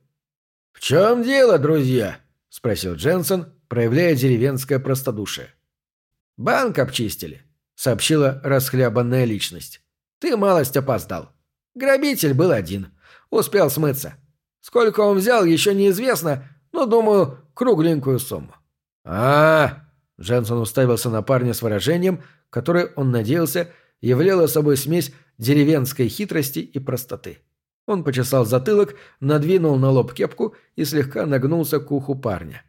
«В чем дело, друзья?» — спросил Дженсен, проявляя деревенское простодушие. «Банк обчистили. — сообщила расхлябанная личность. «Ты малость опоздал. Грабитель был один. Успел смыться. Сколько он взял, еще неизвестно, но, думаю, кругленькую сумму». А, -а, -а Дженсон уставился на парня с выражением, которое, он надеялся, являло собой смесь деревенской хитрости и простоты. Он почесал затылок, надвинул на лоб кепку и слегка нагнулся к уху парня.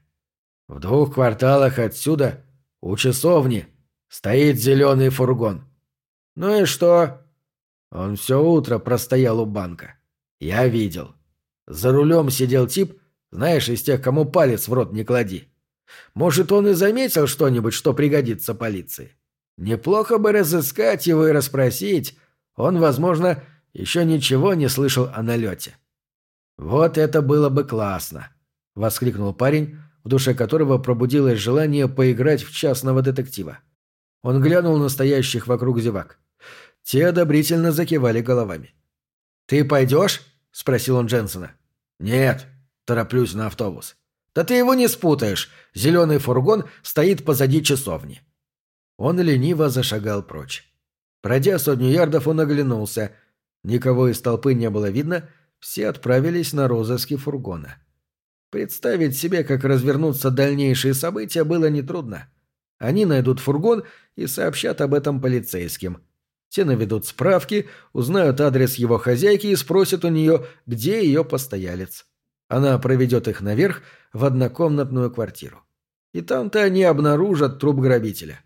«В двух кварталах отсюда, у часовни», Стоит зеленый фургон. Ну и что? Он все утро простоял у банка. Я видел. За рулем сидел тип, знаешь, из тех, кому палец в рот не клади. Может, он и заметил что-нибудь, что пригодится полиции. Неплохо бы разыскать его и расспросить. Он, возможно, еще ничего не слышал о налете. «Вот это было бы классно!» — воскликнул парень, в душе которого пробудилось желание поиграть в частного детектива. Он глянул на стоящих вокруг зевак. Те одобрительно закивали головами. «Ты пойдешь?» – спросил он Дженсона. «Нет», – тороплюсь на автобус. «Да ты его не спутаешь. Зеленый фургон стоит позади часовни». Он лениво зашагал прочь. Пройдя сотню ярдов, он оглянулся. Никого из толпы не было видно, все отправились на розыски фургона. Представить себе, как развернутся дальнейшие события, было нетрудно. Они найдут фургон и сообщат об этом полицейским. Те наведут справки, узнают адрес его хозяйки и спросят у нее, где ее постоялец. Она проведет их наверх в однокомнатную квартиру. И там-то они обнаружат труп грабителя.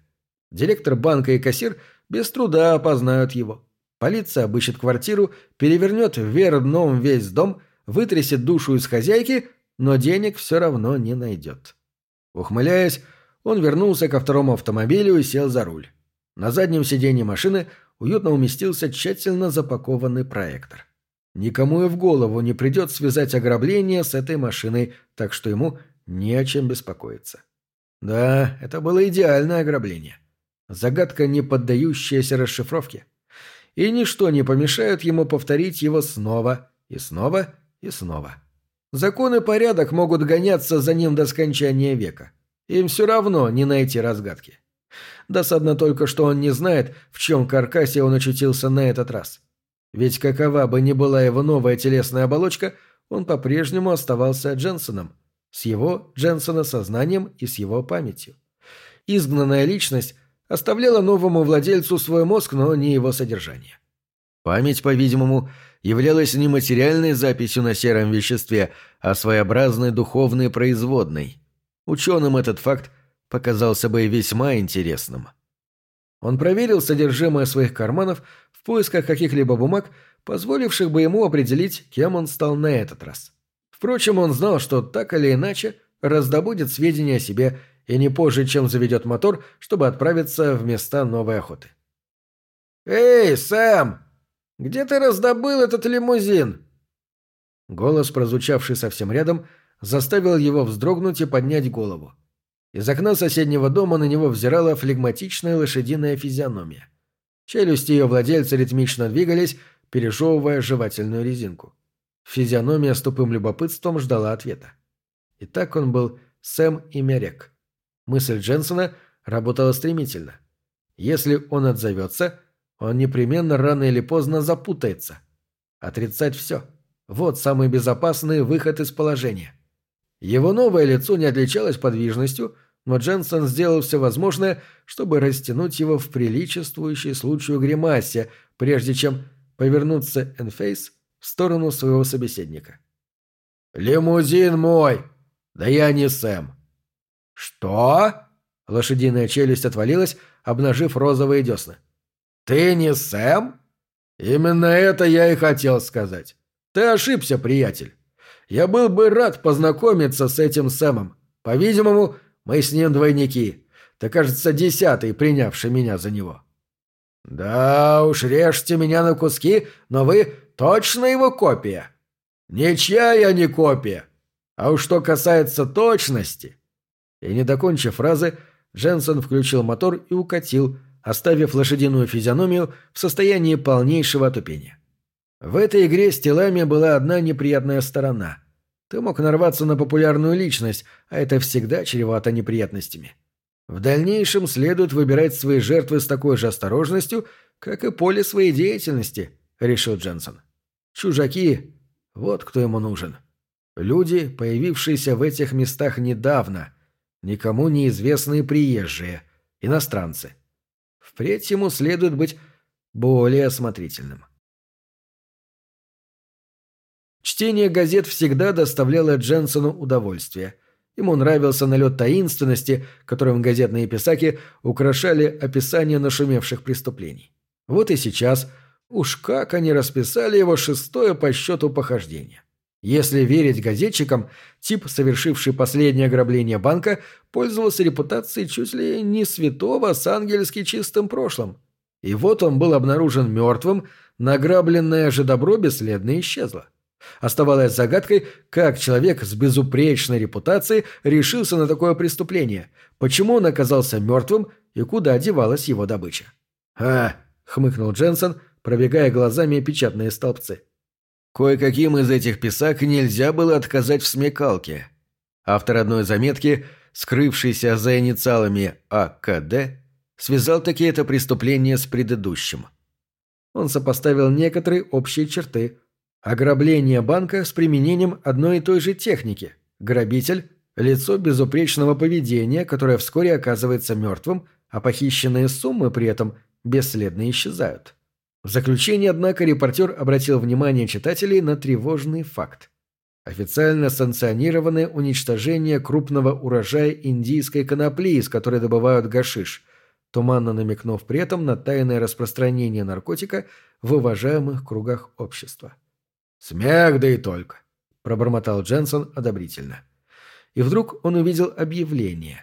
Директор банка и кассир без труда опознают его. Полиция обыщет квартиру, перевернет вверх дном весь дом, вытрясет душу из хозяйки, но денег все равно не найдет. Ухмыляясь, он вернулся ко второму автомобилю и сел за руль. На заднем сиденье машины уютно уместился тщательно запакованный проектор. Никому и в голову не придет связать ограбление с этой машиной, так что ему не о чем беспокоиться. Да, это было идеальное ограбление. Загадка, не поддающаяся расшифровке. И ничто не помешает ему повторить его снова и снова и снова. Закон и порядок могут гоняться за ним до скончания века. Им все равно не найти разгадки. Досадно только, что он не знает, в чем каркасе он очутился на этот раз. Ведь какова бы ни была его новая телесная оболочка, он по-прежнему оставался Дженсоном. С его, Дженсона, сознанием и с его памятью. Изгнанная личность оставляла новому владельцу свой мозг, но не его содержание. Память, по-видимому, являлась не материальной записью на сером веществе, а своеобразной духовной производной – Ученым этот факт показался бы весьма интересным. Он проверил содержимое своих карманов в поисках каких-либо бумаг, позволивших бы ему определить, кем он стал на этот раз. Впрочем, он знал, что так или иначе раздобудет сведения о себе и не позже, чем заведет мотор, чтобы отправиться в места новой охоты. «Эй, Сэм! Где ты раздобыл этот лимузин?» Голос, прозвучавший совсем рядом, заставил его вздрогнуть и поднять голову. Из окна соседнего дома на него взирала флегматичная лошадиная физиономия. Челюсти ее владельца ритмично двигались, пережевывая жевательную резинку. Физиономия с тупым любопытством ждала ответа. И так он был Сэм и Мерек. Мысль Дженсона работала стремительно. Если он отзовется, он непременно рано или поздно запутается. Отрицать все. Вот самый безопасный выход из положения. Его новое лицо не отличалось подвижностью, но Дженсон сделал все возможное, чтобы растянуть его в приличествующей случаю гримасе, прежде чем повернуться Энфейс в сторону своего собеседника. «Лимузин мой! Да я не Сэм!» «Что?» Лошадиная челюсть отвалилась, обнажив розовые десны. «Ты не Сэм?» «Именно это я и хотел сказать. Ты ошибся, приятель. Я был бы рад познакомиться с этим Сэмом. По-видимому, мы с ним двойники. Ты, кажется, десятый, принявший меня за него». «Да уж, режьте меня на куски, но вы точно его копия». «Ничья я не копия. А уж что касается точности...» И не докончив фразы, Дженсон включил мотор и укатил, оставив лошадиную физиономию в состоянии полнейшего отупения. В этой игре с телами была одна неприятная сторона. Ты мог нарваться на популярную личность, а это всегда чревато неприятностями. В дальнейшем следует выбирать свои жертвы с такой же осторожностью, как и поле своей деятельности, решил Дженсон. Чужаки – вот кто ему нужен. Люди, появившиеся в этих местах недавно, никому неизвестные приезжие, иностранцы. Впредь ему следует быть более осмотрительным. Чтение газет всегда доставляло Дженсону удовольствие – Ему нравился налет таинственности, которым газетные писаки украшали описание нашумевших преступлений. Вот и сейчас уж как они расписали его шестое по счету похождение. Если верить газетчикам, тип, совершивший последнее ограбление банка, пользовался репутацией чуть ли не святого с ангельски чистым прошлым. И вот он был обнаружен мертвым, награбленное же добро бесследно исчезло. Оставалось загадкой, как человек с безупречной репутацией решился на такое преступление, почему он оказался мертвым и куда девалась его добыча. «А!» — хмыкнул Дженсен, пробегая глазами печатные столбцы. Кое-каким из этих писак нельзя было отказать в смекалке. Автор одной заметки, скрывшийся за инициалами АКД, связал таки это преступление с предыдущим. Он сопоставил некоторые общие черты – Ограбление банка с применением одной и той же техники. Грабитель – лицо безупречного поведения, которое вскоре оказывается мертвым, а похищенные суммы при этом бесследно исчезают. В заключение, однако, репортер обратил внимание читателей на тревожный факт. Официально санкционированное уничтожение крупного урожая индийской конопли, из которой добывают гашиш, туманно намекнув при этом на тайное распространение наркотика в уважаемых кругах общества. «Смех, да и только», — пробормотал Дженсон одобрительно. И вдруг он увидел объявление.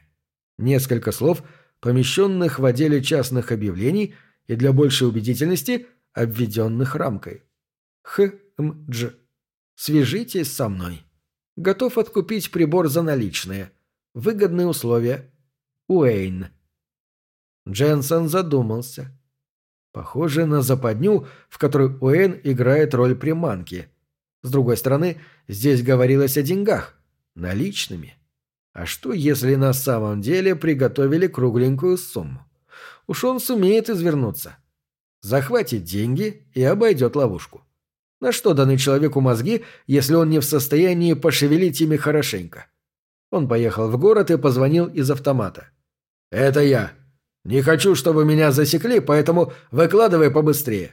Несколько слов, помещенных в отделе частных объявлений и для большей убедительности обведенных рамкой. Х.М.Дж. Свяжитесь со мной. Готов откупить прибор за наличные. Выгодные условия. Уэйн. Дженсон задумался. Похоже на западню, в которой Уэйн играет роль приманки. С другой стороны, здесь говорилось о деньгах. Наличными. А что, если на самом деле приготовили кругленькую сумму? Уж он сумеет извернуться. Захватит деньги и обойдет ловушку. На что даны человеку мозги, если он не в состоянии пошевелить ими хорошенько? Он поехал в город и позвонил из автомата. «Это я», не хочу, чтобы меня засекли, поэтому выкладывай побыстрее.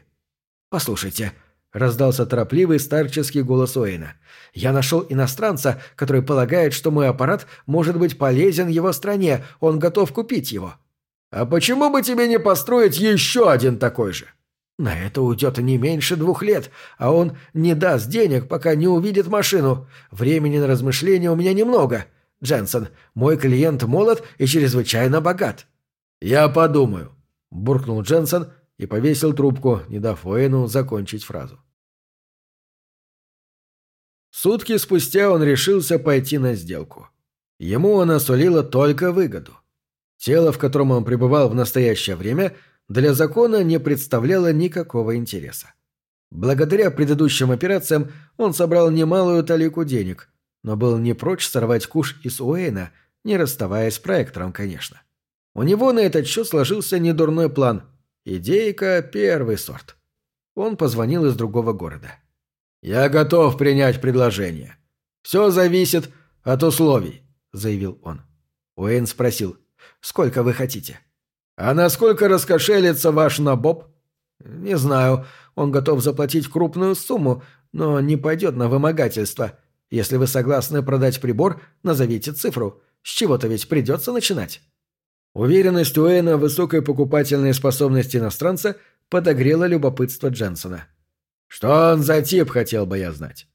Послушайте, раздался торопливый старческий голос Уэйна. «Я нашел иностранца, который полагает, что мой аппарат может быть полезен его стране, он готов купить его». «А почему бы тебе не построить еще один такой же?» «На это уйдет не меньше двух лет, а он не даст денег, пока не увидит машину. Времени на размышления у меня немного. Дженсен, мой клиент молод и чрезвычайно богат». «Я подумаю», – буркнул Дженсен и повесил трубку, не дав Уэйну закончить фразу. Сутки спустя он решился пойти на сделку. Ему она сулила только выгоду. Тело, в котором он пребывал в настоящее время, для закона не представляло никакого интереса. Благодаря предыдущим операциям он собрал немалую талику денег, но был не прочь сорвать куш из Уэйна, не расставаясь с проектором, конечно. У него на этот счет сложился недурной план. Идейка – первый сорт. Он позвонил из другого города. «Я готов принять предложение. Все зависит от условий», — заявил он. Уэйн спросил, «Сколько вы хотите?» «А насколько раскошелится ваш набоб?» «Не знаю. Он готов заплатить крупную сумму, но не пойдет на вымогательство. Если вы согласны продать прибор, назовите цифру. С чего-то ведь придется начинать». Уверенность Уэйна в высокой покупательной способности иностранца подогрела любопытство Дженсона. «Что он за тип, хотел бы я знать?»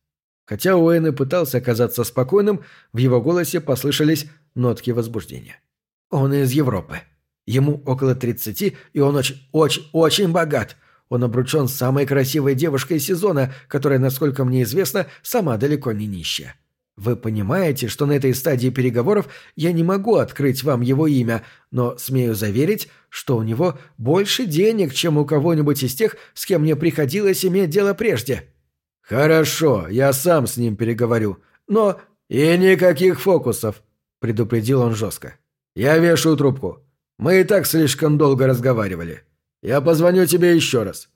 Хотя Уэйн и пытался казаться спокойным, в его голосе послышались нотки возбуждения. «Он из Европы. Ему около тридцати, и он очень, очень, очень богат. Он обручен с самой красивой девушкой сезона, которая, насколько мне известно, сама далеко не нищая. Вы понимаете, что на этой стадии переговоров я не могу открыть вам его имя, но смею заверить, что у него больше денег, чем у кого-нибудь из тех, с кем мне приходилось иметь дело прежде. Хорошо, я сам с ним переговорю. Но и никаких фокусов, предупредил он жестко. Я вешаю трубку. Мы и так слишком долго разговаривали. Я позвоню тебе еще раз.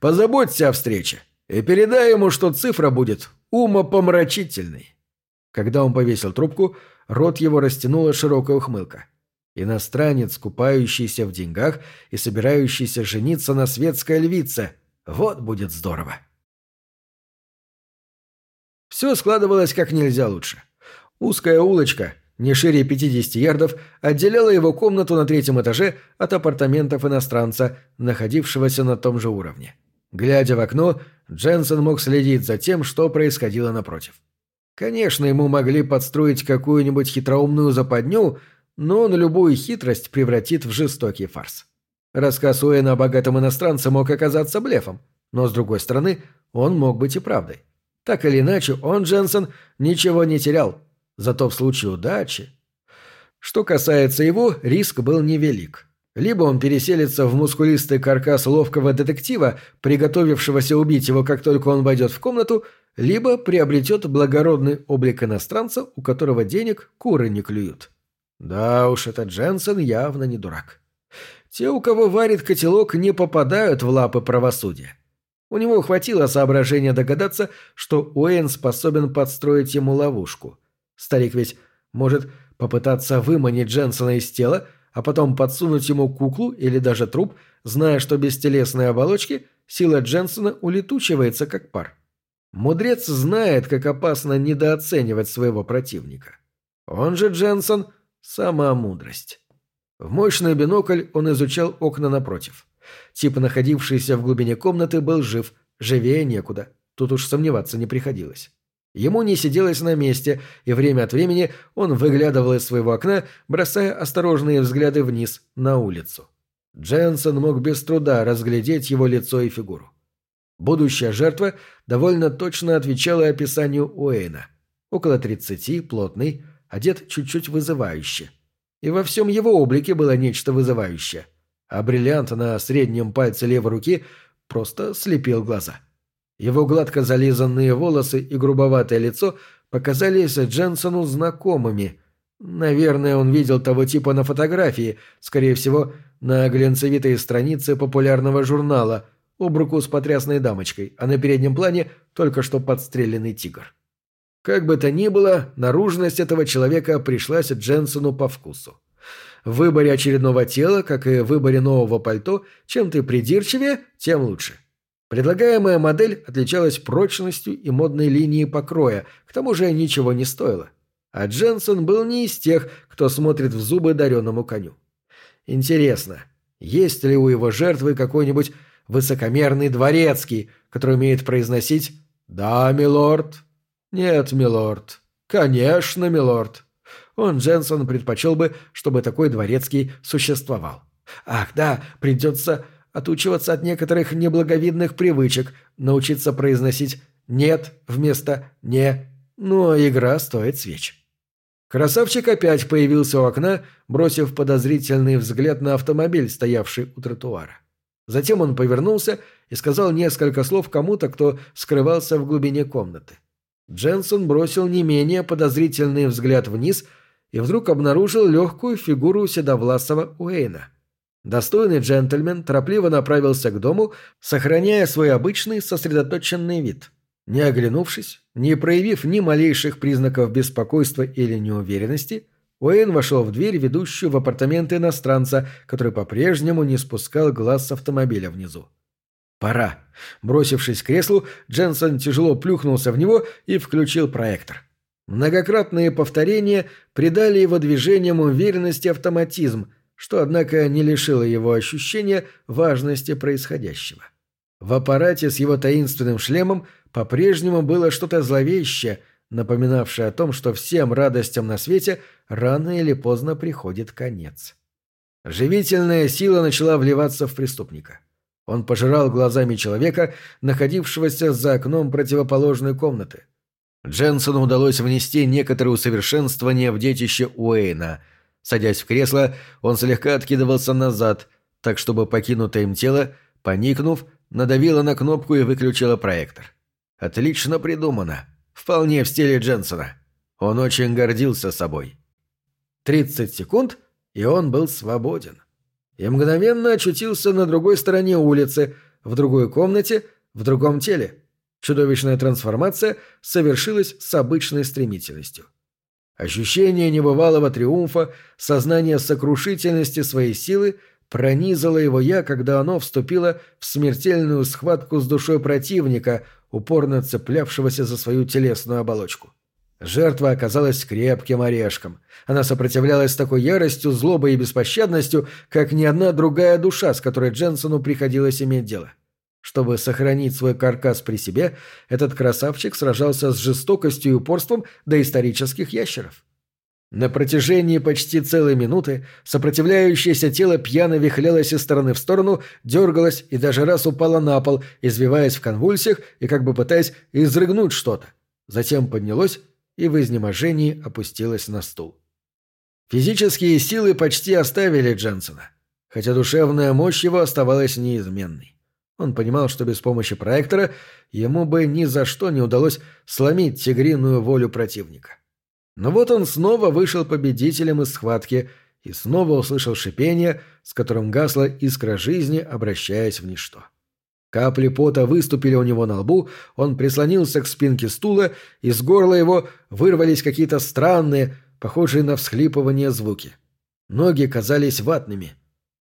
Позаботься о встрече и передай ему, что цифра будет умопомрачительной. Когда он повесил трубку, рот его растянула широкая ухмылка. Иностранец, купающийся в деньгах и собирающийся жениться на светской львице. Вот будет здорово. Все складывалось как нельзя лучше. Узкая улочка, не шире 50 ярдов, отделяла его комнату на третьем этаже от апартаментов иностранца, находившегося на том же уровне. Глядя в окно, Дженсен мог следить за тем, что происходило напротив. Конечно, ему могли подстроить какую-нибудь хитроумную западню, но он любую хитрость превратит в жестокий фарс. Рассказ Уэна о богатом иностранце мог оказаться блефом, но, с другой стороны, он мог быть и правдой. Так или иначе, он, Дженсен, ничего не терял, зато в случае удачи... Что касается его, риск был невелик. Либо он переселится в мускулистый каркас ловкого детектива, приготовившегося убить его, как только он войдет в комнату, либо приобретет благородный облик иностранца, у которого денег куры не клюют. Да уж, этот Дженсен явно не дурак. Те, у кого варит котелок, не попадают в лапы правосудия. У него хватило соображения догадаться, что Уэйн способен подстроить ему ловушку. Старик ведь может попытаться выманить Дженсона из тела, а потом подсунуть ему куклу или даже труп, зная, что без телесной оболочки сила Дженсона улетучивается как пар. Мудрец знает, как опасно недооценивать своего противника. Он же, Дженсон, сама мудрость. В мощный бинокль он изучал окна напротив. Тип, находившийся в глубине комнаты, был жив, живее некуда. Тут уж сомневаться не приходилось. Ему не сиделось на месте, и время от времени он выглядывал из своего окна, бросая осторожные взгляды вниз, на улицу. Дженсон мог без труда разглядеть его лицо и фигуру. Будущая жертва довольно точно отвечала описанию Уэйна. Около тридцати, плотный, одет чуть-чуть вызывающе. И во всем его облике было нечто вызывающее. А бриллиант на среднем пальце левой руки просто слепил глаза. Его гладко зализанные волосы и грубоватое лицо показались Дженсону знакомыми. Наверное, он видел того типа на фотографии, скорее всего, на глянцевитой странице популярного журнала – об руку с потрясной дамочкой, а на переднем плане только что подстреленный тигр. Как бы то ни было, наружность этого человека пришлась Дженсону по вкусу. В выборе очередного тела, как и в выборе нового пальто, чем ты придирчивее, тем лучше. Предлагаемая модель отличалась прочностью и модной линией покроя, к тому же ничего не стоила. А Дженсон был не из тех, кто смотрит в зубы дареному коню. Интересно, есть ли у его жертвы какой-нибудь высокомерный дворецкий, который умеет произносить «Да, милорд», «Нет, милорд», «Конечно, милорд». Он, Дженсон, предпочел бы, чтобы такой дворецкий существовал. Ах, да, придется отучиваться от некоторых неблаговидных привычек, научиться произносить «нет» вместо «не», но игра стоит свеч. Красавчик опять появился у окна, бросив подозрительный взгляд на автомобиль, стоявший у тротуара. Затем он повернулся и сказал несколько слов кому-то, кто скрывался в глубине комнаты. Дженсон бросил не менее подозрительный взгляд вниз и вдруг обнаружил легкую фигуру седовласого Уэйна. Достойный джентльмен торопливо направился к дому, сохраняя свой обычный сосредоточенный вид. Не оглянувшись, не проявив ни малейших признаков беспокойства или неуверенности, Уэйн вошел в дверь, ведущую в апартаменты иностранца, который по-прежнему не спускал глаз с автомобиля внизу. «Пора». Бросившись к креслу, Дженсон тяжело плюхнулся в него и включил проектор. Многократные повторения придали его движениям уверенности автоматизм, что, однако, не лишило его ощущения важности происходящего. В аппарате с его таинственным шлемом по-прежнему было что-то зловещее, напоминавшее о том, что всем радостям на свете рано или поздно приходит конец. Живительная сила начала вливаться в преступника. Он пожирал глазами человека, находившегося за окном противоположной комнаты. Дженсону удалось внести некоторое усовершенствование в детище Уэйна. Садясь в кресло, он слегка откидывался назад, так чтобы покинутое им тело, поникнув, надавило на кнопку и выключило проектор. Отлично придумано. Вполне в стиле Дженсона. Он очень гордился собой. 30 секунд, и он был свободен. И мгновенно очутился на другой стороне улицы, в другой комнате, в другом теле. Чудовищная трансформация совершилась с обычной стремительностью. Ощущение небывалого триумфа, сознание сокрушительности своей силы – пронизало его я, когда оно вступило в смертельную схватку с душой противника, упорно цеплявшегося за свою телесную оболочку. Жертва оказалась крепким орешком. Она сопротивлялась такой яростью, злобой и беспощадностью, как ни одна другая душа, с которой Дженсону приходилось иметь дело. Чтобы сохранить свой каркас при себе, этот красавчик сражался с жестокостью и упорством доисторических ящеров. На протяжении почти целой минуты сопротивляющееся тело пьяно вихлялось из стороны в сторону, дергалось и даже раз упало на пол, извиваясь в конвульсиях и как бы пытаясь изрыгнуть что-то. Затем поднялось и в изнеможении опустилось на стул. Физические силы почти оставили Дженсона, хотя душевная мощь его оставалась неизменной. Он понимал, что без помощи проектора ему бы ни за что не удалось сломить тигриную волю противника. Но вот он снова вышел победителем из схватки и снова услышал шипение, с которым гасла искра жизни, обращаясь в ничто. Капли пота выступили у него на лбу, он прислонился к спинке стула, и с горла его вырвались какие-то странные, похожие на всхлипывание звуки. Ноги казались ватными.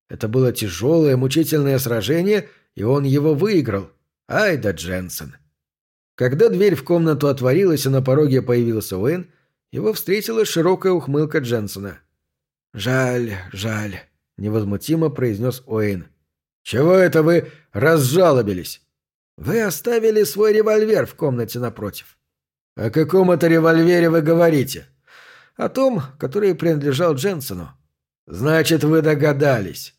Это было тяжелое, мучительное сражение, и он его выиграл. Ай да Дженсен! Когда дверь в комнату отворилась, и на пороге появился Уэйн, его встретила широкая ухмылка Дженсона. «Жаль, жаль», — невозмутимо произнес Уэйн. «Чего это вы разжалобились?» «Вы оставили свой револьвер в комнате напротив». «О каком это револьвере вы говорите?» «О том, который принадлежал Дженсону». «Значит, вы догадались».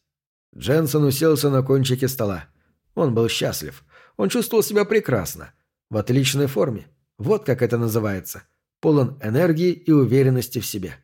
Дженсон уселся на кончике стола. Он был счастлив. Он чувствовал себя прекрасно. В отличной форме. Вот как это называется полон энергии и уверенности в себе.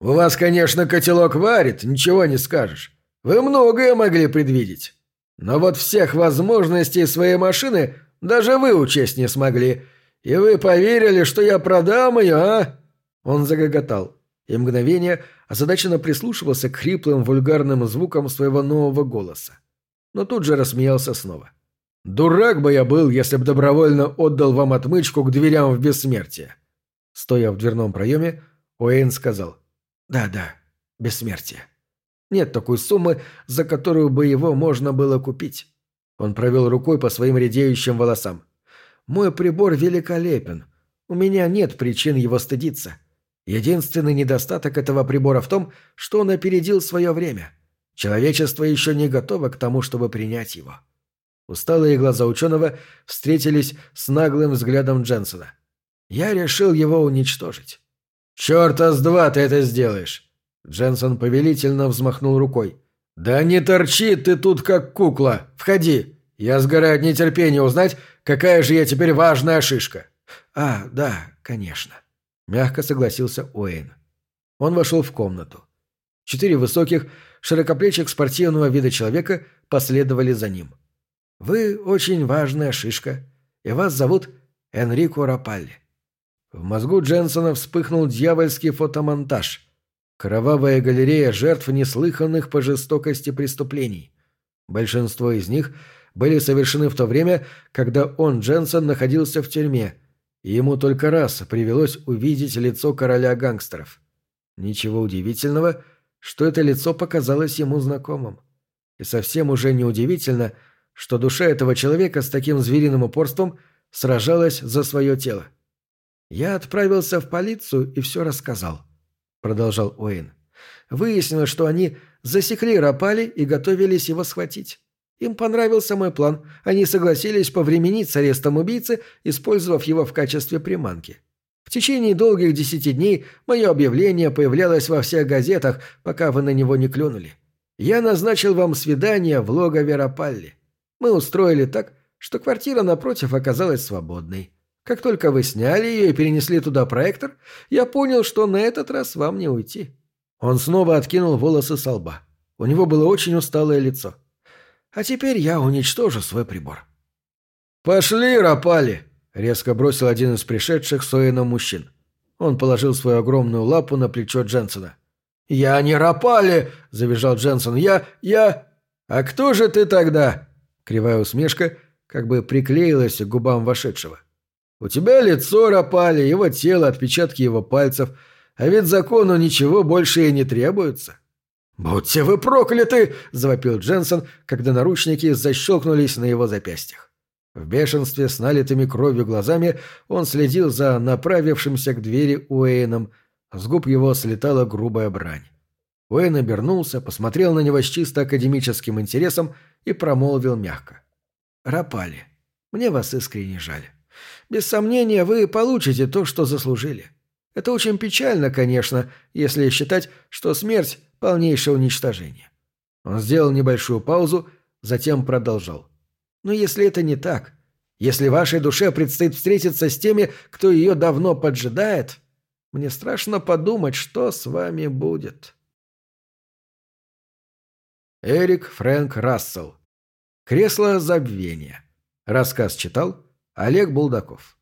«У вас, конечно, котелок варит, ничего не скажешь. Вы многое могли предвидеть. Но вот всех возможностей своей машины даже вы учесть не смогли. И вы поверили, что я продам ее, а?» Он загоготал, и мгновение озадаченно прислушивался к хриплым вульгарным звукам своего нового голоса. Но тут же рассмеялся снова. «Дурак бы я был, если б добровольно отдал вам отмычку к дверям в бессмертие». Стоя в дверном проеме, Уэйн сказал «Да-да, бессмертие. Нет такой суммы, за которую бы его можно было купить». Он провел рукой по своим редеющим волосам. «Мой прибор великолепен. У меня нет причин его стыдиться. Единственный недостаток этого прибора в том, что он опередил свое время. Человечество еще не готово к тому, чтобы принять его». Усталые глаза ученого встретились с наглым взглядом Дженсона. «Я решил его уничтожить». «Черта с два ты это сделаешь!» Дженсон повелительно взмахнул рукой. «Да не торчи ты тут, как кукла! Входи! Я сгораю от нетерпения узнать, какая же я теперь важная шишка!» «А, да, конечно», — мягко согласился Уэйн. Он вошел в комнату. Четыре высоких, широкоплечих спортивного вида человека последовали за ним. «Вы очень важная шишка, и вас зовут Энрико Рапалли». В мозгу Дженсона вспыхнул дьявольский фотомонтаж — Кровавая галерея жертв неслыханных по жестокости преступлений. Большинство из них были совершены в то время, когда он, Дженсен, находился в тюрьме, и ему только раз привелось увидеть лицо короля гангстеров. Ничего удивительного, что это лицо показалось ему знакомым. И совсем уже неудивительно, что душа этого человека с таким звериным упорством сражалась за свое тело. Я отправился в полицию и все рассказал продолжал Уэйн. Выяснилось, что они засекли Рапали и готовились его схватить. Им понравился мой план. Они согласились повременить с арестом убийцы, использовав его в качестве приманки. В течение долгих десяти дней мое объявление появлялось во всех газетах, пока вы на него не клюнули. Я назначил вам свидание в логове Рапалли. Мы устроили так, что квартира напротив оказалась свободной. Как только вы сняли ее и перенесли туда проектор, я понял, что на этот раз вам не уйти». Он снова откинул волосы со лба. У него было очень усталое лицо. «А теперь я уничтожу свой прибор». «Пошли, Рапали!» — резко бросил один из пришедших с Оэном мужчин. Он положил свою огромную лапу на плечо Дженсона. «Я не Рапали!» — завизжал Дженсон. «Я... я...» «А кто же ты тогда?» Кривая усмешка как бы приклеилась к губам вошедшего. — у тебя лицо Рапали, его тело, отпечатки его пальцев, а ведь закону ничего больше и не требуется». «Будьте вы прокляты!» – завопил Дженсен, когда наручники защелкнулись на его запястьях. В бешенстве с налитыми кровью глазами он следил за направившимся к двери Уэйном. С губ его слетала грубая брань. Уэйн обернулся, посмотрел на него с чисто академическим интересом и промолвил мягко. «Рапали, мне вас искренне жаль. Без сомнения, вы получите то, что заслужили. Это очень печально, конечно, если считать, что смерть – полнейшее уничтожение. Он сделал небольшую паузу, затем продолжал. Но если это не так, если вашей душе предстоит встретиться с теми, кто ее давно поджидает, мне страшно подумать, что с вами будет. Эрик Фрэнк Рассел. Кресло забвения. Рассказ читал Олег Булдаков